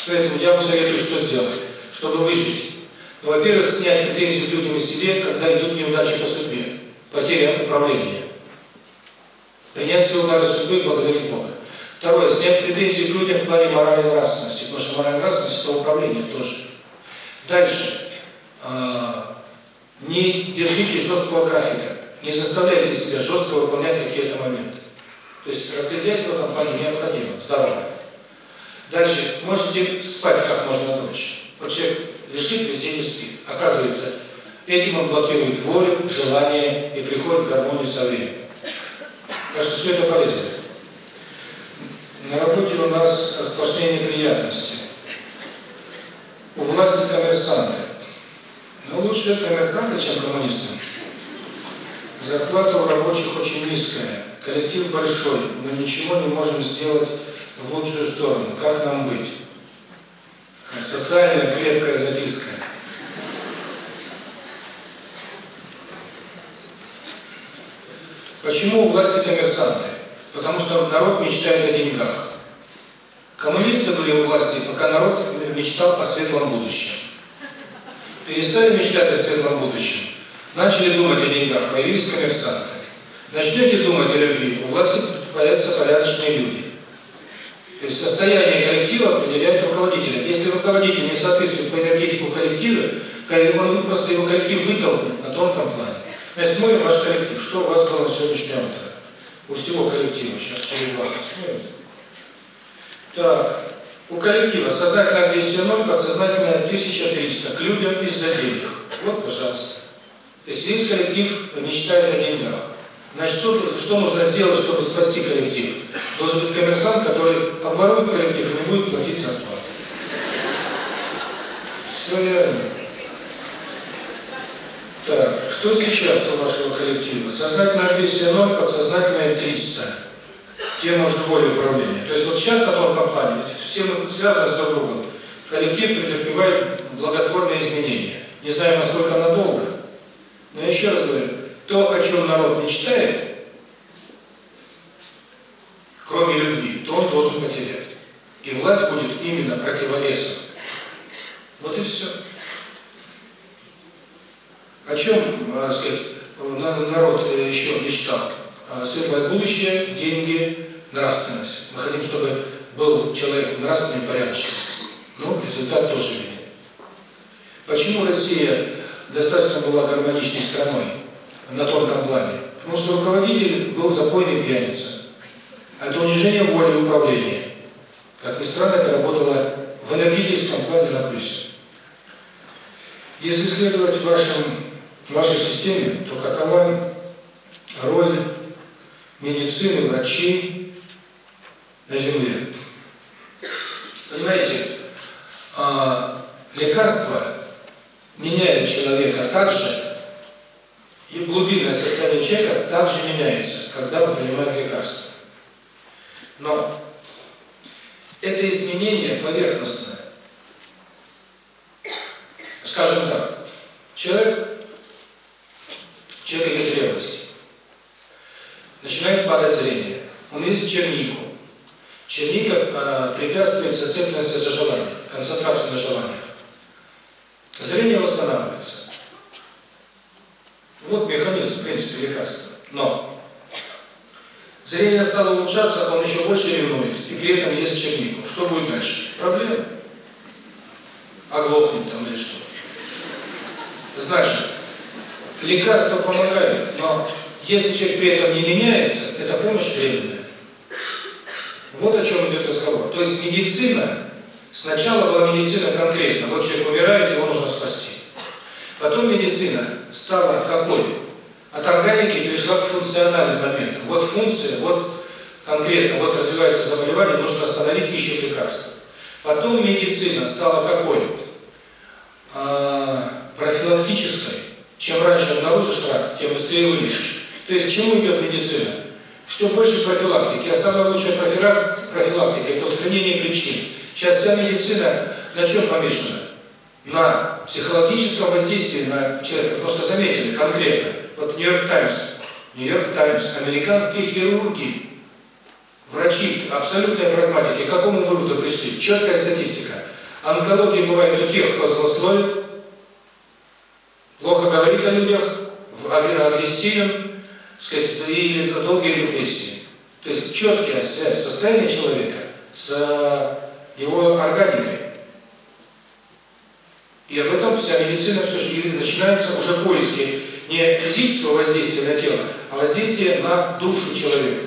Speaker 1: Поэтому я вам советую, что сделать, чтобы выжить. Ну, во-первых, снять претензии к людям и себе, когда идут неудачи по судьбе, потеря управления. Принять все удары судьбы, благодарить Бога. Второе, снять претензии к людям в плане моральной нравственности, потому что моральная нравственность – это управление тоже. Дальше. А, не держите жесткого графика, не заставляйте себя жестко выполнять какие-то моменты. То есть разглядайство в компании необходимо, здорово. Дальше, можете спать как можно дольше. Вот человек лежит, везде не спит. Оказывается, этим он блокирует волю, желание и приходит в гармонию со временем. Так что все это полезно. На работе у нас сплошные неприятности. У власти коммерсанты. Но лучше коммерсанты, чем коммунисты. Зарплата у рабочих очень низкая, коллектив большой, но ничего не можем сделать в лучшую сторону. Как нам быть? Социальная крепкая записка. Почему у власти коммерсанты? Потому что народ мечтает о деньгах. Коммунисты были у власти, пока народ мечтал о светлом будущем. Перестали мечтать о светлом будущем. Начали думать о деньгах, появились коммерсанты. Начнете думать о любви, у власти появятся порядочные люди. То есть состояние коллектива определяет руководителя. Если руководитель не соответствует по энергетику коллектива, он просто его коллектив вытолкнет на тонком плане. Значит, смотрим ваш коллектив. Что у вас было на сегодняшнее утро? У всего коллектива. Сейчас через вас посмотрим. Так. У коллектива сознательная агрессия 0, подсознательная 1300. К людям из-за денег. Вот, пожалуйста. То есть весь коллектив мечтает о деньгах. Значит, что, что нужно сделать, чтобы спасти коллектив? Должен быть коммерсант, который обворует коллектив и не будет платить зарплату. Все реально. Так, что сейчас у вашего коллектива? Сознательная агрессия 0, подсознательная 300. Тема уже воли управления. То есть вот сейчас на тонком плане все мы связаны с друг другом. Коллектив претерпевает благотворные изменения. Не знаю, насколько надолго. Но еще раз говорю, то, о чем народ мечтает, кроме любви, то он должен потерять. И власть будет именно противовесом. Вот и все. О чем, так сказать, народ еще мечтал? Светлое будущее, деньги, нравственность. Мы хотим, чтобы был человек нравственный, порядочный. Ну, результат тоже виден. Почему Россия достаточно была гармоничной страной? на тонком плане. Потому что руководитель был запойный пьяница. Это унижение воли управления. Как ни странно, это работало в энергетическом плане на плюсе. Если следовать вашим, вашей системе, то какова роль медицины, врачей на Земле? Понимаете, лекарства меняют человека так же, и глубинное состояние человека также меняется, когда он принимает лекарства. Но это изменение поверхностное. Скажем так, человек, человек идет ревности, начинает падать зрение, Он ест чернику. Черника э, препятствует зацепленности за желание, концентрацию на желаниях. Зрение восстанавливается. Вот механизм, в принципе, лекарства. Но зрение стало улучшаться, он еще больше ревнует, и при этом ест чернику. Что будет дальше? Проблема. Оглохнет там или что. Значит, лекарства помогают, но если человек при этом не меняется, это помощь временная. Вот о чем идет разговор. То есть медицина, сначала была медицина конкретно, вот человек умирает, его нужно спасти. Потом медицина стала какой? От органики перешла к функциональным моментам. Вот функция, вот конкретно, вот развивается заболевание, нужно остановить, ищут лекарства. Потом медицина стала какой? А, профилактической. Чем раньше обнаружишь рак, тем быстрее вылечишь. То есть к чему идет медицина? Все больше профилактики. А самая лучшая профилактика – это устранение причин. Сейчас вся медицина на чем помешана? На психологическом воздействии на человека. Потому что заметили конкретно, вот Нью-Йорк Таймс, Нью-Йорк Таймс, американские хирурги, врачи, абсолютные прагматики, к какому выводу пришли? Четкая статистика. Онкология бывает у тех, кто злословит, плохо говорит о людях, агрессивен, сказать, или долгие репрессии. То есть четкая связь состояния человека с его органикой. И об этом вся медицина все же начинаются уже поиски не физического воздействия на тело, а воздействия на душу человека.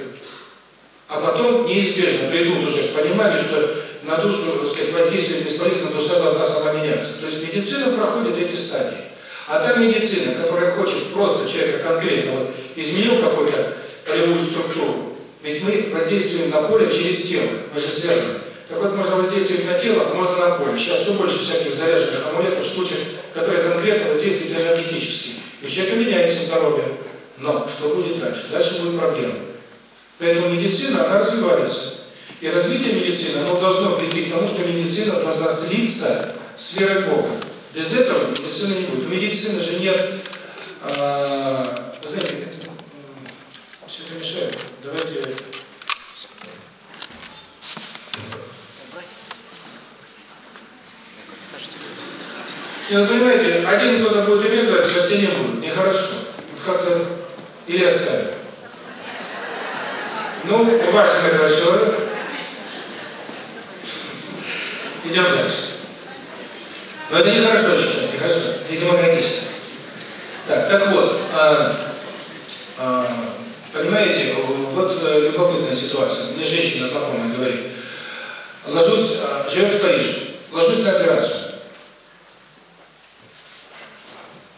Speaker 1: А потом неизбежно придут уже к пониманию, что на душу, так сказать, воздействие бесполезно, душа должна сама меняться. То есть медицина проходит эти стадии. А та медицина, которая хочет просто человека конкретно, вот, изменил какую-то полевую структуру, ведь мы воздействуем на поле через тело, мы же связаны. Так вот, можно воздействовать на тело, а можно на поле. Сейчас все больше всяких заряженных амулетов, случаев, которые конкретно воздействуют энергетически. И у человека меняется здоровье. Но что будет дальше? Дальше будет проблема. Поэтому медицина, она развивается. И развитие медицины, оно должно прийти к тому, что медицина должна слиться с верой Бога. Без этого медицины не будет. У медицины же нет, э, знаете, все это мешает. Давайте... И вы понимаете, один кто-то будет резать, а все не будут. Нехорошо. Как-то или оставим. Ну, уважим этого человека. Идем дальше. Но это нехорошо, считаю, нехорошо, не демократично. Так, так вот, а, а, понимаете, вот э, любопытная ситуация. Мне женщина знакомая говорит, ложусь, а, живет в Париже, ложусь на операцию.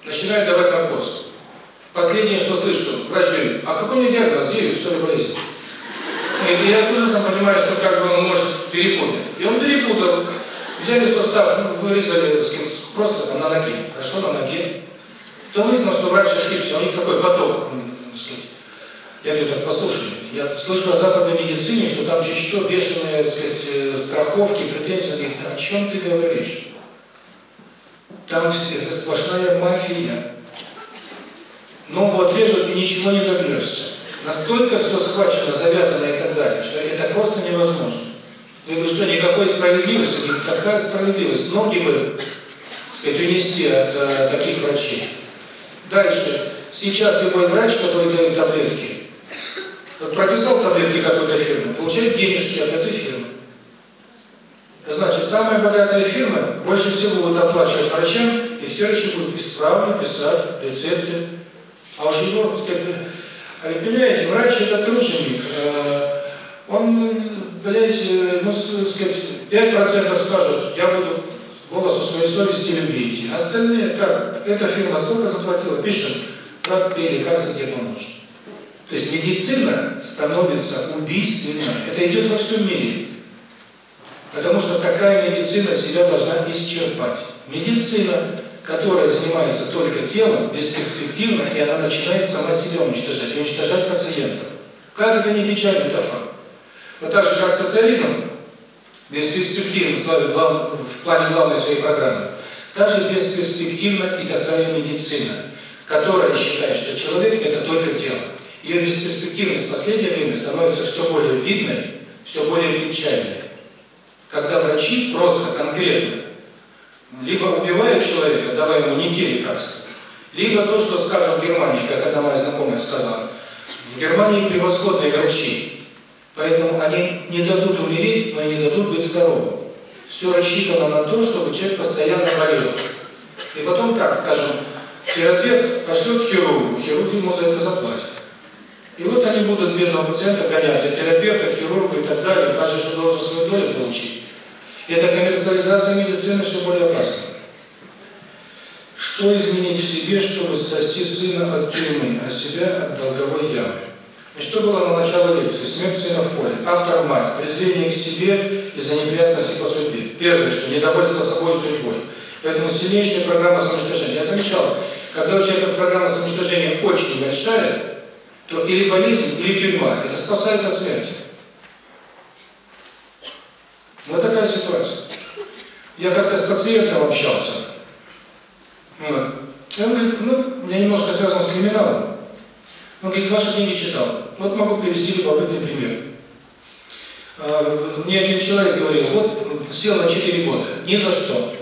Speaker 1: Начинаю давать наркоз. Последнее, что слышу, врач говорит, а какой у меня диагноз, гею, что ли, болезнь? И я с ужасом понимаю, что как бы он может перепутать. И он перепутал. Взяли сустав, вырезали просто на ноге, хорошо, на ноге. То выяснилось, что врач ошибся, у них такой поток. Я говорю, так послушай, я слышу о западной медицине, что там чуть бешеные, сказать, э, страховки, претензии. Говорит, о чем ты говоришь? Там это сплошная мафия. Ногу отрежут и ничего не добьешься. Настолько все схвачено, завязано и так далее, что это просто невозможно. Вы говорите, что никакой справедливости, какая справедливость? Ноги бы сказать, унести от э, таких врачей. Дальше. Сейчас любой врач, который дает таблетки, вот прописал таблетки какой-то фирмы, получает денежки от этой фирмы. Значит, самая богатая фирма больше всего будет оплачивать врачам, и все еще будут исправно писать рецепты. А уж его, сказать, а понимаете, врач это труженик. Э, он понимаете, ну, сказать, 5% скажут, я буду голосу своей совести и любви идти. Остальные, как, эта фирма сколько заплатила, пишем, как пели, как за где поможет. То есть медицина становится убийственной. Это идет во всем мире. Потому что такая медицина себя должна исчерпать. Медицина, которая занимается только телом, бесперспективно, и она начинает сама себя уничтожать, уничтожать пациента. Как это не печально, это факт. Но так же, как социализм, бесперспективен в плане главной своей программы, также бесперспективна и такая медицина, которая считает, что человек – это только тело. Ее бесперспективность в последнее время становится все более видной, все более печальной. Когда врачи просто конкретно либо убивают человека, давая ему неделю лекарства, либо то, что, скажем, в Германии, как одна моя знакомая сказала, в Германии превосходные врачи, поэтому они не дадут умереть, но и не дадут быть здоровым. Все рассчитано на то, чтобы человек постоянно болел. И потом как, скажем, терапевт пошлет хирургу, хирург ему за это заплатит. И вот они будут бедного пациента гонять, и терапевта, хирурга и так далее, каждый, что должен свою долю получить. И эта коммерциализация медицины все более опасна. Что изменить в себе, чтобы спасти сына от тюрьмы, а себя от долговой ямы? И что было на начало лекции? Смерть сына в поле. Автор мать. Презрение к себе из-за неприятностей по судьбе. Первое, что недовольство собой и судьбой. Поэтому сильнейшая программа самоуничтожения. Я замечал, когда у человека программа самоуничтожения очень большая, то или болезнь, или тюрьма. Это спасает от смерти. Вот такая ситуация. Я как-то с пациентом общался. Вот. И он говорит, ну, я немножко связан с криминалом. Он говорит, ваши книги читал. Вот могу привести любопытный пример. Мне один человек говорил, вот сел на 4 года, ни за что.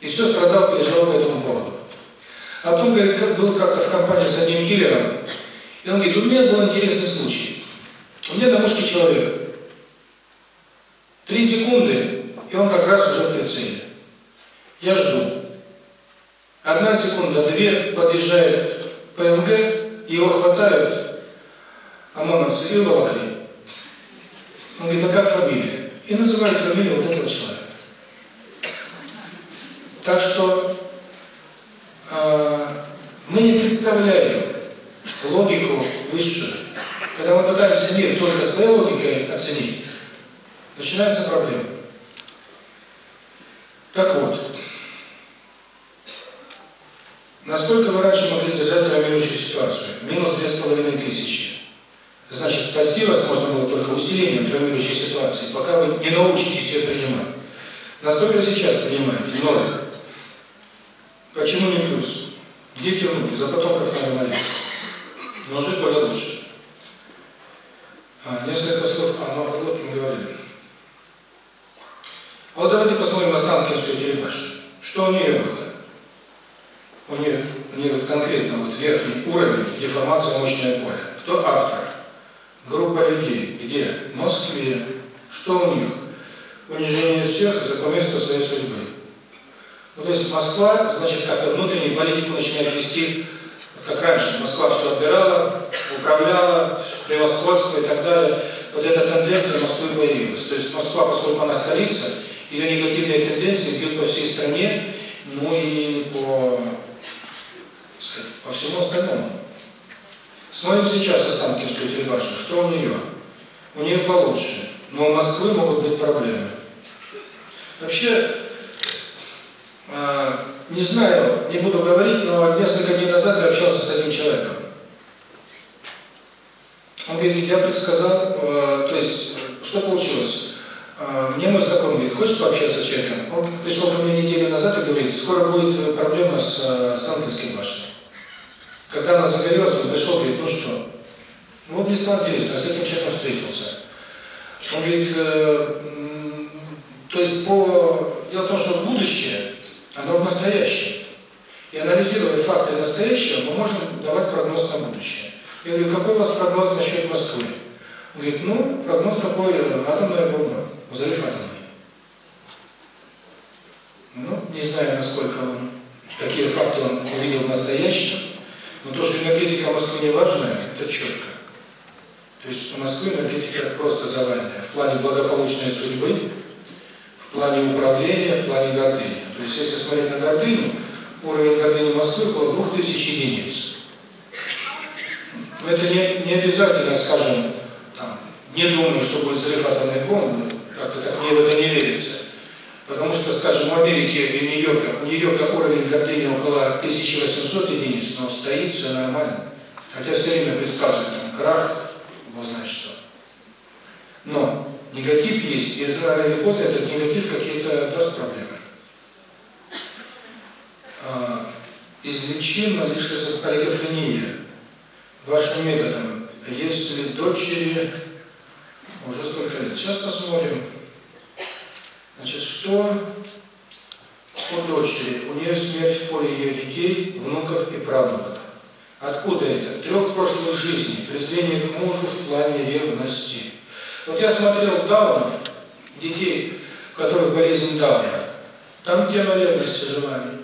Speaker 1: И все страдал, переживал по этому поводу. А потом, говорит, был как-то в компании с одним киллером, и он говорит, у меня был интересный случай. У меня домашний человек. Три секунды, и он как раз уже в прицеле. Я жду. Одна секунда, две, подъезжает ПМГ, его хватают, ОМОНовцы и волокли. Он говорит, а как фамилия? И называет фамилию вот этого человека. Так что э, мы не представляем логику высшую. Когда мы пытаемся мир только своей логикой оценить, начинаются проблемы. Так вот, насколько вы раньше могли держать травмирующую ситуацию? Минус две с половиной тысячи. Значит, спасти вас можно было только усилением травмирующей ситуации, пока вы не научитесь ее принимать. Насколько сейчас принимаете? Ноль. Почему не плюс? Где тянуть? За потомков надо молиться. Но уже более лучше. А, несколько слов о Новгороде мы говорили. А вот давайте посмотрим Останкинскую телебашню. Что у нее было? У нее, у нее конкретно вот верхний уровень деформация мощное поле. Кто автор? Группа людей. Где? В Москве. Что у них? Унижение всех за место своей судьбы. То есть Москва, значит, как-то внутреннюю политику начинает вести, как раньше. Москва все отбирала, управляла, превосходство и так далее. Вот эта тенденция Москвы появилась. То есть Москва, поскольку она столица, ее негативные тенденции бьют по всей стране, ну и по, по всему остальному. Смотрим сейчас Останкинскую телебашню. Что у нее? У нее получше. Но у Москвы могут быть проблемы. Вообще, э, не знаю, не буду говорить, но несколько дней назад я общался с одним человеком. Он говорит, я предсказал, э, то есть, что получилось? Э, мне мой знакомый говорит, хочешь пообщаться с человеком? Он пришел ко мне неделю назад и говорит, скоро будет проблема с э, Останкинской башней. Когда она загорелась, он пришел, говорит, ну что? Ну вот мне стало интересно, с этим человеком встретился. Он говорит, э, то есть по... Дело в том, что будущее, оно в настоящем. И анализируя факты настоящего, мы можем давать прогноз на будущее. Я говорю, какой у вас прогноз насчет Москвы? Он говорит, ну, прогноз такой, атомная бомба, взрыв атомный. Ну, не знаю, насколько он, какие факты он увидел в настоящем, но то, что энергетика Москвы не важная, это четко. То есть у Москвы энергетика просто завальная. В плане благополучной судьбы, в плане управления, в плане гордыни. То есть если смотреть на гордыню, уровень гордыни Москвы около 2000 единиц. Но это не, не обязательно, скажем, там, не думаю, что будет взрыв атомной бомбы, как-то так мне в это не верится. Потому что, скажем, в Америке и Нью-Йорке, у Нью-Йорка уровень гордыни около 1800 единиц, но стоит все нормально. Хотя все время предсказывают там крах, бог знает что. Но негатив есть, и рано или поздно этот негатив какие-то даст проблемы. А, излечима лишь олигофрения. вашим методом, если дочери уже сколько лет? Сейчас посмотрим. Значит, что у дочери? У нее смерть в поле ее детей, внуков и правнуков. Откуда это? Трех прошлых жизней, презрение к мужу в плане ревности. Вот я смотрел Дауна, детей, у которых болезнь Дауна, там тема ревности желания.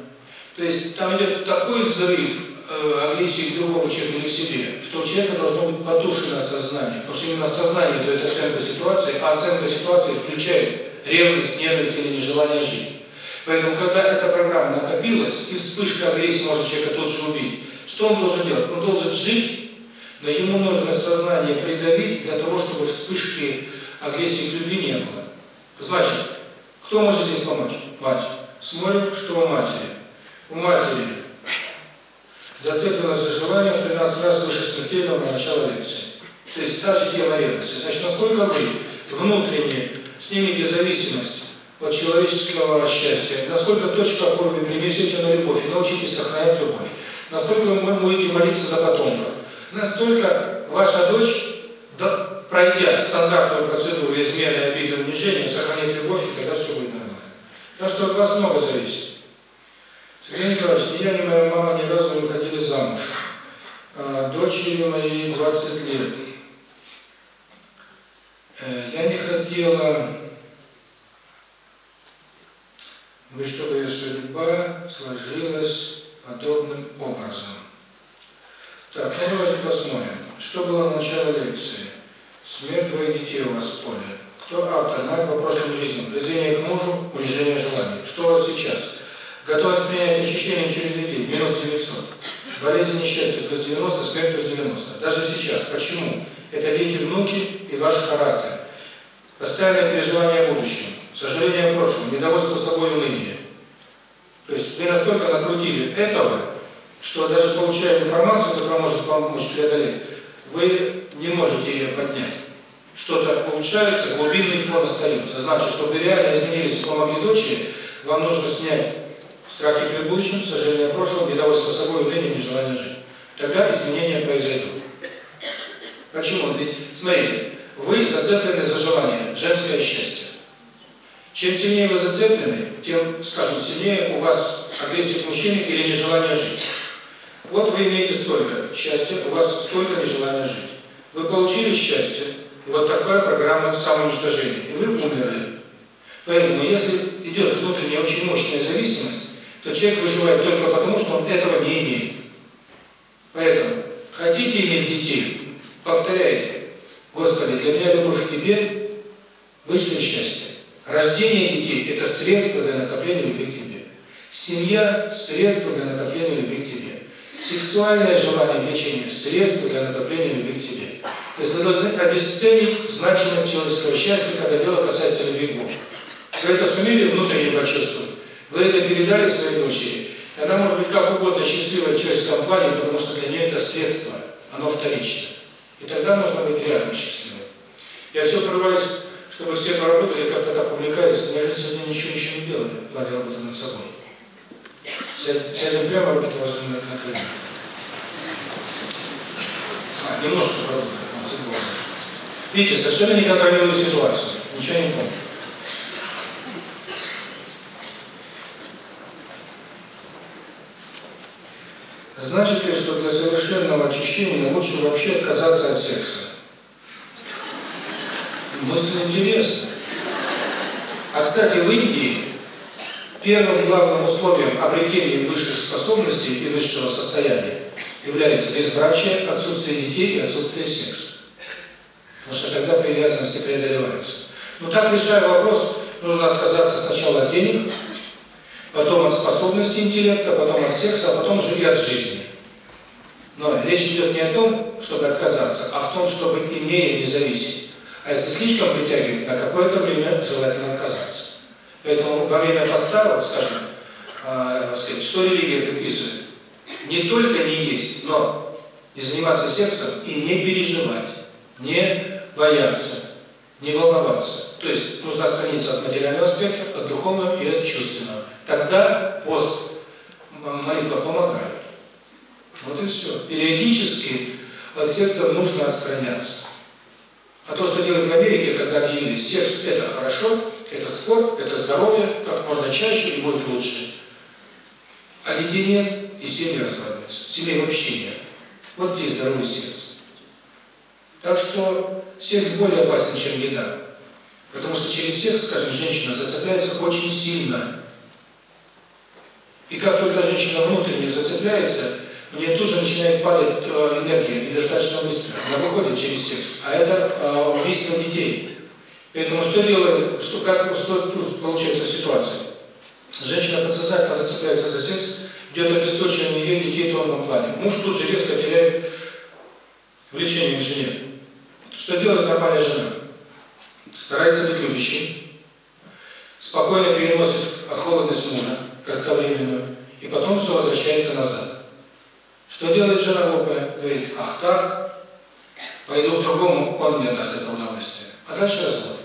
Speaker 1: То есть там идет такой взрыв э, агрессии к другому человеку к себе, что у человека должно быть потушено сознание. Потому что именно сознание дает оценку ситуации, а оценка ситуации включает ревность, ненависть или нежелание жить. Поэтому, когда эта программа накопилась, и вспышка агрессии может человека тут же убить, что он должен делать? Он должен жить, но ему нужно сознание придавить для того, чтобы вспышки агрессии к любви не было. Значит, кто может здесь помочь? Мать. Смотрим, что у матери. У матери зацепленность за желание в 13 раз выше смертельного на начало лекции. То есть та же тема ревности. Значит, насколько вы внутренне снимете зависимость от человеческого счастья, насколько точку опоры вы принесете на любовь и научитесь сохранять любовь, насколько вы будете молиться за потомка, настолько ваша дочь, пройдя стандартную процедуру измены, обиды, унижения, сохранит любовь, и тогда все будет нормально. Так что от вас много зависит. Сергей Николаевич, ни я, ни моя мама ни разу не выходили замуж. А, дочери моей 20 лет. Э, я не хотела, чтобы ее судьба сложилась подобным образом. Так, ну давайте посмотрим. Что было в начале лекции? Смерть двоих детей у вас в поле. Кто автор? Навык по прошлой жизни. Презрение к мужу, унижение желаний. Что у вас сейчас? Готовность принять очищение через детей. Минус 900. Болезнь несчастья плюс 90, смерть плюс 90. Даже сейчас. Почему? Это дети, внуки и ваш характер. Постоянное переживание о будущем. Сожаление о прошлом. Недовольство собой уныние. То есть вы настолько накрутили этого, что даже получая информацию, которая может помочь преодолеть, вы не можете ее поднять. Что-то улучшается, глубинный фон остается. Значит, чтобы реально изменились и помогли дочери, вам нужно снять страхи перед будущим, сожаление о прошлом, недовольство собой, уныние, нежелание жить. Тогда изменения произойдут. Почему? Ведь, смотрите, вы зацеплены за желание, женское счастье. Чем сильнее вы зацеплены, тем, скажем, сильнее у вас агрессия к мужчине или нежелание жить. Вот вы имеете столько счастья, у вас столько нежелания жить. Вы получили счастье, и вот такая программа самоуничтожения, и вы умерли. Поэтому, если идет внутренняя очень мощная зависимость, то человек выживает только потому, что он этого не имеет. Поэтому, хотите иметь детей, повторяйте, Господи, для меня любовь к Тебе высшее счастье. Рождение детей – это средство для накопления любви к Тебе. Семья – средство для накопления любви к Тебе. Сексуальное желание лечения – средство для накопления любви к Тебе. То есть вы должны обесценить значимость человеческого счастья, когда дело касается любви к Богу. Вы это сумели внутренне почувствовать? Вы это передали своей дочери? Она может быть как угодно счастливой часть компании, потому что для нее это средство, оно вторично. И тогда можно быть реально счастливым. Я все порываюсь, чтобы все поработали, как-то так увлекались. Я же сегодня ничего еще не делали в плане работы над собой. Сядем прямо, руки положим на, колено. А, немножко поработали. Видите, совершенно не контролирую ситуацию. Ничего не помню. Значит ли, что для совершенного очищения лучше вообще отказаться от секса? Мысль интересная. А, кстати, в Индии первым главным условием обретения высших способностей и высшего состояния является безбрачие, отсутствие детей и отсутствие секса. Потому что тогда привязанности преодолеваются. Но так решая вопрос, нужно отказаться сначала от денег, потом от способности интеллекта, потом от секса, а потом уже и от жизни. Но речь идет не о том, чтобы отказаться, а в том, чтобы имея не зависеть. А если слишком притягивает, на какое-то время желательно отказаться. Поэтому во время поста, вот скажем, э, сказать, что религия предписывает? Не только не есть, но не заниматься сексом и не переживать, не бояться, не волноваться. То есть нужно отстраниться от материального аспекта, от духовного и от чувственного. Тогда пост, молитва помогает. Вот и все. Периодически от секса нужно отстраняться. А то, что делают в Америке, когда объявили, секс – это хорошо, это спорт, это здоровье, как можно чаще и будет лучше. Нет, и семьи разваливаются. Семей вообще нет. Вот здесь здоровый секс. Так что секс более опасен, чем еда. Потому что через секс, скажем, женщина зацепляется очень сильно. И как только женщина внутренне зацепляется, у нее тут же начинает падать э, энергия, и достаточно быстро. Она выходит через секс. А это э, убийство детей. Поэтому что делает, что, как, что тут получается ситуация? Женщина подсознательно зацепляется за секс, идет обесточивание ее детей в тонком плане. Муж тут же резко теряет влечение к жене. Что делает нормальная жена? Старается быть любящей, спокойно переносит холодность мужа, кратковременную, и потом все возвращается назад. Что делает жена глупая? Говорит, ах так, пойду к другому, он мне даст это удовольствие. А дальше развод.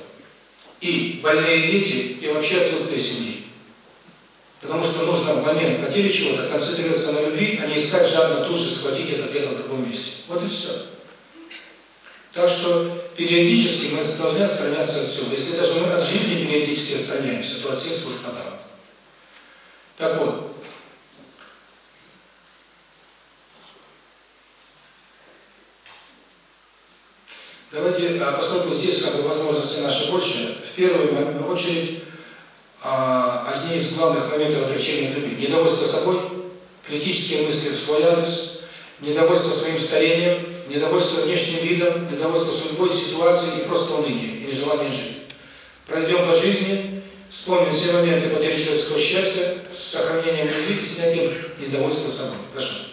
Speaker 1: И больные дети, и вообще отсутствие семьи. Потому что нужно в момент потери чего-то концентрироваться на любви, а не искать жадно тут же схватить это где-то в другом месте. Вот и все. Так что периодически мы должны отстраняться от всего. Если даже мы от жизни периодически отстраняемся, то от всех служб подам. Так вот, Давайте, а поскольку здесь как бы возможности наши больше, в первую очередь а, одни из главных моментов отречения любви – недовольство собой, критические мысли в свой адрес, недовольство своим старением, недовольство внешним видом, недовольство судьбой, ситуацией и просто уныние, или желание жить. Пройдем по жизни, вспомним все моменты потери человеческого счастья с сохранением любви и снятием недовольства собой. Прошу.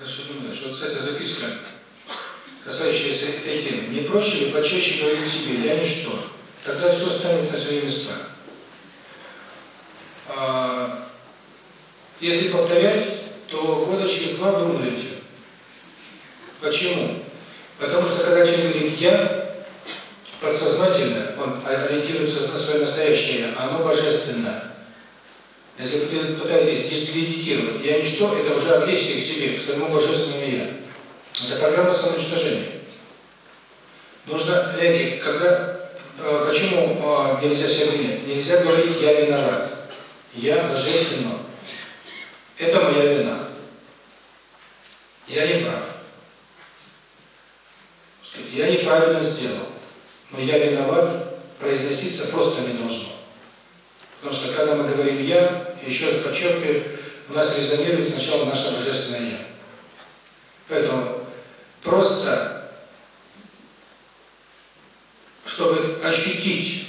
Speaker 1: Хорошо, думаешь, вот, кстати, записка, касающаяся этой темы. Не проще ли почаще говорить себе «я ничто»? Тогда все станет на свои места. А, если повторять, то года через два вы умрете. Почему? Потому что когда человек говорит «я», подсознательно, он ориентируется на свое настоящее а оно божественное. Если вы пытаетесь дискредитировать «я ничто», это уже агрессия к себе, к своему божественному «я». Это программа самоуничтожения. Нужно, знаете, когда, э, почему э, нельзя себя принять? Нельзя говорить «я виноват», «я божественно». Это моя вина. Я не прав. Я неправильно сделал. Но я виноват, произноситься просто не должно. Потому что когда мы говорим «я», еще раз подчеркиваю, у нас резонирует сначала наше Божественное Я. Поэтому просто, чтобы ощутить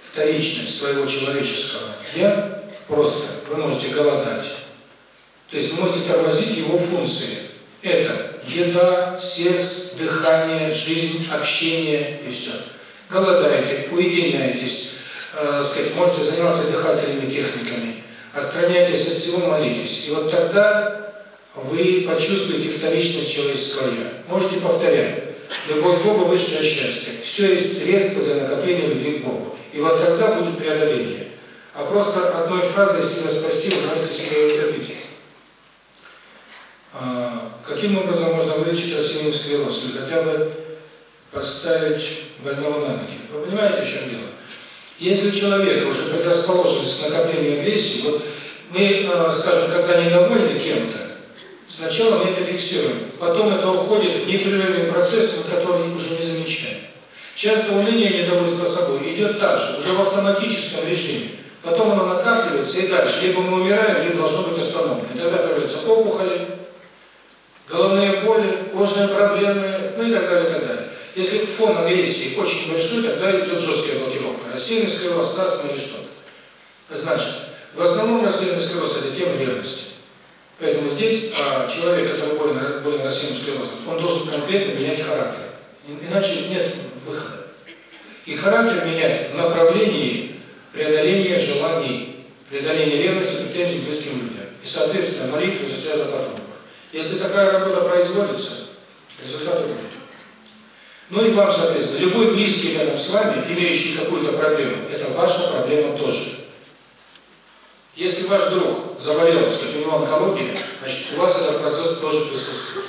Speaker 1: вторичность своего человеческого «я», просто вы можете голодать. То есть вы можете тормозить его функции. Это еда, секс, дыхание, жизнь, общение и все. Голодаете, уединяетесь, э, сказать, можете заниматься дыхательными техниками, отстраняйтесь от всего, молитесь. И вот тогда вы почувствуете вторичность человеческого «я». Можете повторять. Любовь к Богу – высшее счастье. Все есть средство для накопления любви к Богу. И вот тогда будет преодоление. А просто одной фразой себя спасти, вы можете себя утопить. А, каким образом можно вылечить рассеянный склероз? Или хотя бы поставить больного на ноги. Вы понимаете, в чем дело? Если человек уже предрасположенность к накоплению агрессии, вот мы, скажем, когда недовольны кем-то, сначала мы это фиксируем, потом это уходит в непрерывный процесс, который уже не замечаем. Часто уныние недовольство собой идет так же, уже в автоматическом режиме. Потом оно накапливается и дальше. Либо мы умираем, либо должно быть остановлено. И тогда появляются опухоли, головные боли, кожные проблемы, ну и так далее, и так далее. Если фон агрессии очень большой, тогда идет жесткая блокировка. Рассеянный склероз, астма или что-то. Значит, в основном рассеянный склероз – это тема ревности. Поэтому здесь а, человек, который болен, болен рассеянным склерозом, он должен конкретно менять характер. Иначе нет выхода. И характер менять в направлении преодоления желаний, преодоления ревности, претензий к близким людям. И, соответственно, молитвы за связь потомков. Если такая работа производится, результаты будут. Ну и вам, соответственно, любой близкий рядом с вами, имеющий какую-то проблему, это ваша проблема тоже. Если ваш друг заболел, сказать, у него онкология, значит, у вас этот процесс тоже присутствует.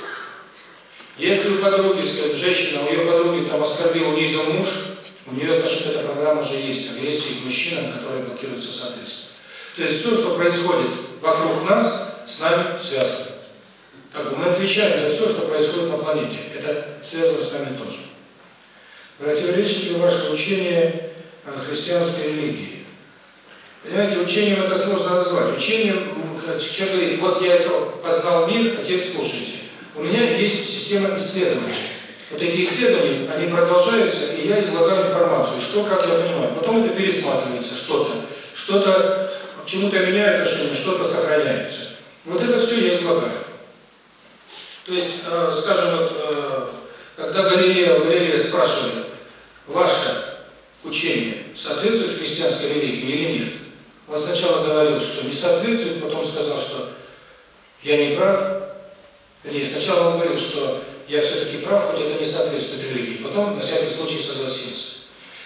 Speaker 1: Если у подруги, сказать, женщина, у ее подруги там оскорбил, унизил муж, у нее, значит, эта программа уже есть, агрессии к мужчинам, которые блокируются соответственно. То есть все, что происходит вокруг нас, с нами связано. Как бы мы отвечаем за все, что происходит на планете. Это связано с нами тоже. Противоречит ли ваше учение христианской религии? Понимаете, учением это сложно назвать. Учением, человек говорит, вот я это познал мир, а теперь слушайте. У меня есть система исследований. Вот эти исследования, они продолжаются, и я излагаю информацию, что, как я понимаю. Потом это пересматривается, что-то. Что-то, чему-то меняю отношение, что-то сохраняется. Вот это все я излагаю. То есть, э, скажем, вот, э, когда Галилея, Галилея спрашивает, ваше учение соответствует христианской религии или нет? Он сначала говорил, что не соответствует, потом сказал, что я не прав. Вернее, сначала он говорил, что я все-таки прав, хоть это не соответствует религии. Потом, на всякий случай, согласился.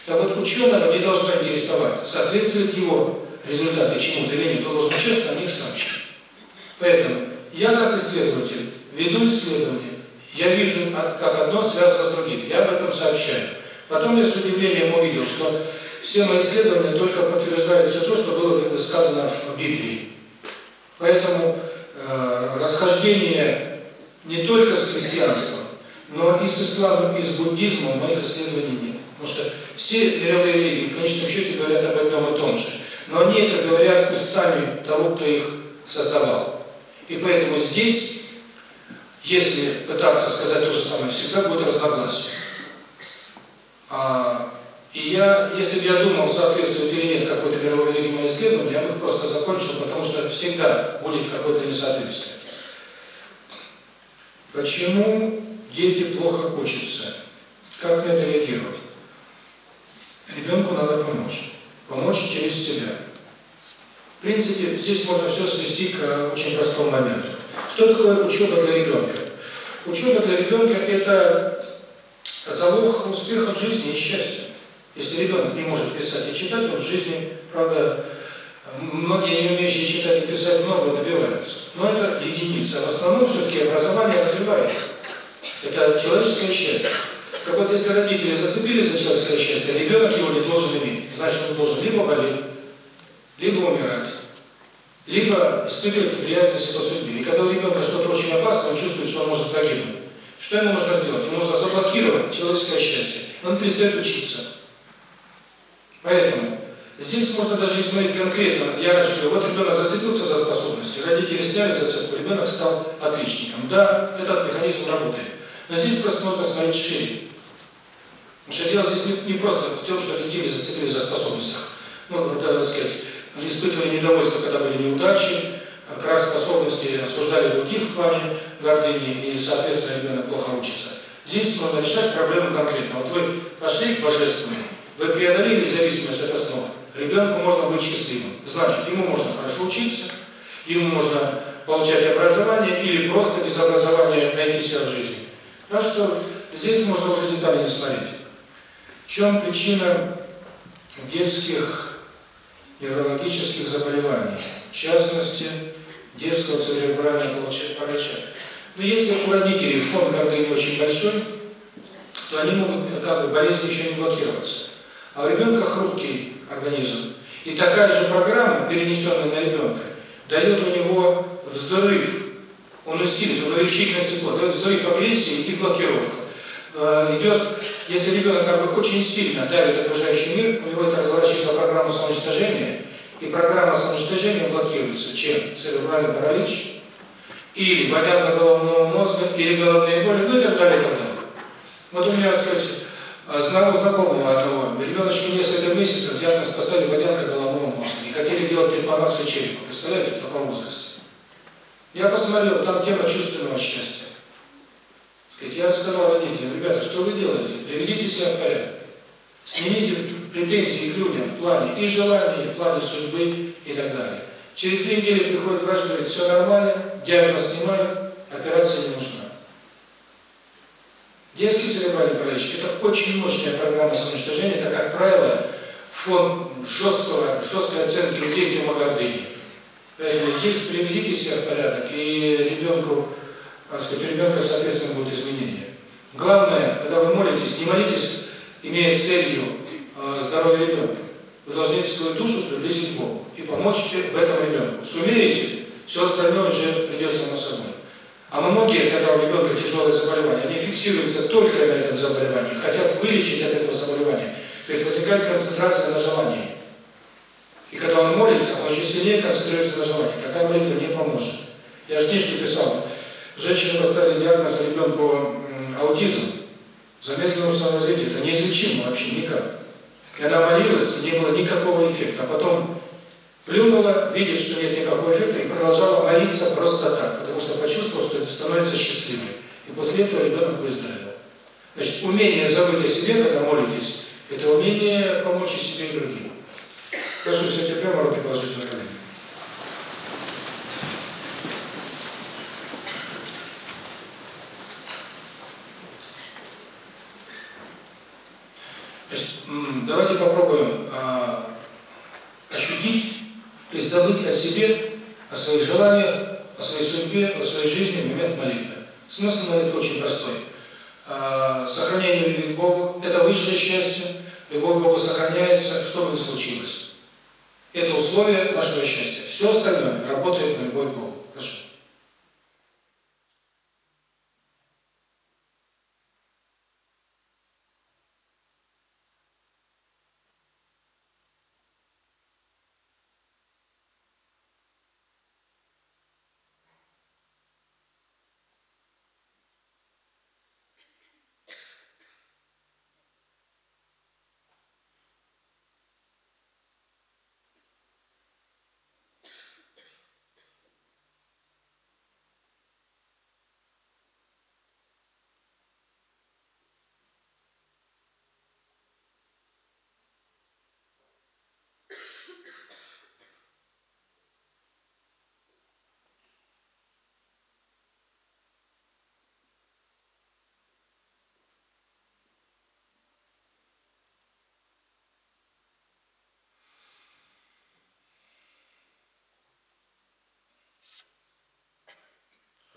Speaker 1: Так вот, ученого не должно интересовать, соответствует его результаты чему-то или нет, он должен честно о них сообщить. Поэтому я, как исследователь, веду исследования, я вижу, как одно связано с другим, я об этом сообщаю. Потом я с удивлением увидел, что все мои исследования только подтверждают все то, что было сказано в Библии. Поэтому э, расхождение не только с христианством, но и с исламом, и с буддизмом моих исследований нет. Потому что все мировые религии в конечном счете говорят об одном и том же. Но они это говорят устами того, кто их создавал. И поэтому здесь если пытаться сказать то же самое, всегда будет разногласие. А, и я, если бы я думал, соответствует или нет какой-то мировой религии исследование, я бы их просто закончил, потому что всегда будет какое-то несоответствие. Почему дети плохо учатся? Как на это реагировать? Ребенку надо помочь. Помочь через себя. В принципе, здесь можно все свести к очень простому моменту. Что такое учеба для ребенка? Учеба для ребенка – это залог успеха в жизни и счастья. Если ребенок не может писать и читать, он в жизни, правда, многие не умеющие читать и писать много добиваются. Но это единица. В основном все-таки образование развивает. Это человеческое счастье. Так вот, если родители зацепились за человеческое счастье, ребенок его не должен иметь. Значит, он должен либо болеть, либо умирать либо испытывает неприятности по судьбе. И когда у ребенка что-то очень опасно, он чувствует, что он может погибнуть. Что ему нужно сделать? Ему нужно заблокировать человеческое счастье. Он перестает учиться. Поэтому здесь можно даже не смотреть конкретно. Я раньше вот ребенок зацепился за способности, родители сняли зацепку, ребенок стал отличником. Да, этот механизм работает. Но здесь просто нужно смотреть шире. Потому что дело здесь не, не просто в том, что родители зацепились за способностях. Ну, да, так сказать, испытывали недовольство, когда были неудачи, крах способности осуждали других в плане гордыни, и, соответственно, ребенок плохо учится. Здесь нужно решать проблему конкретно. Вот вы пошли к Божественному, вы преодолели зависимость от основы, ребенку можно быть счастливым. Значит, ему можно хорошо учиться, ему можно получать образование или просто без образования найти себя в жизни. Так что здесь можно уже детали не смотреть. В чем причина детских неврологических заболеваний, в частности, детского церебрального паралича. Но если у родителей фон гордыни очень большой, то они могут, как болезнь еще не блокироваться. А у ребенка хрупкий организм. И такая же программа, перенесенная на ребенка, дает у него взрыв, он усилит, он увеличительное стекло, дает взрыв агрессии и блокировка. Э, идет, если ребенок как бы очень сильно давит окружающий мир, у него это разворачивается программа самоуничтожения, и программа самоуничтожения блокируется чем? Церебральный паралич, или водянка головного мозга, или головные боли, ну и так далее, и так далее. Вот у меня, сказать, знал знакомого одного, ребеночку несколько месяцев диагноз поставили водянка головного мозга, и хотели делать трепанацию черепа. Представляете, в таком возрасте? Я посмотрел, там тема чувственного счастья. Я сказал родителям, ребята, что вы делаете? Приведите себя в порядок. Снимите претензии к людям в плане и желаний, и в плане судьбы и так далее. Через две недели приходит врач, говорит, все нормально, диагноз снимаю, операция не нужна. Детский церебральный паралич – это очень мощная программа самоуничтожения, это, как правило, фон жесткого, жесткой оценки людей демогордыни. Поэтому здесь приведите себя в порядок, и ребенку, так сказать, ребенка, соответственно, будут изменения. Главное, когда вы молитесь, не молитесь, имея целью э, здоровья ребенка. Вы должны свою душу приблизить к Богу и помочь в этом ребенку. Сумеете, все остальное уже придется само собой. А многие, когда у ребенка тяжелое заболевание, они фиксируются только на этом заболевании, хотят вылечить от этого заболевания. То есть возникает концентрация на желании. И когда он молится, он еще сильнее концентрируется на желании. Такая молитва не поможет. Я же книжку писал. Женщине поставили диагноз ребенку аутизм, замедленного саморазвития. Это неизлечимо вообще никак. И она молилась, не было никакого эффекта. А потом плюнула, видит, что нет никакого эффекта, и продолжала молиться просто так, потому что почувствовала, что это становится счастливой. И после этого ребенок выздоровел. Значит, умение забыть о себе, когда молитесь, это умение помочь и себе, и другим. Прошу все терпимо, руки положить на колени. Значит, давайте попробуем а, ощутить то есть забыть о себе, о своих желаниях, о своей судьбе, о своей жизни в момент молитвы. Смысл молитвы очень простой. Сохранение любви к Богу – это высшее счастье. Любовь к Богу сохраняется, что бы ни случилось. Это условие нашего счастья. Все остальное работает на любовь к Богу. Прошу.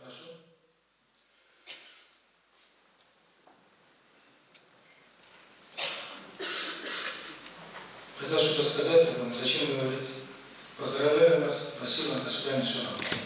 Speaker 1: Хорошо? Что-то сказать, зачем говорить? Поздравляю вас, спасибо, до свидания, всего.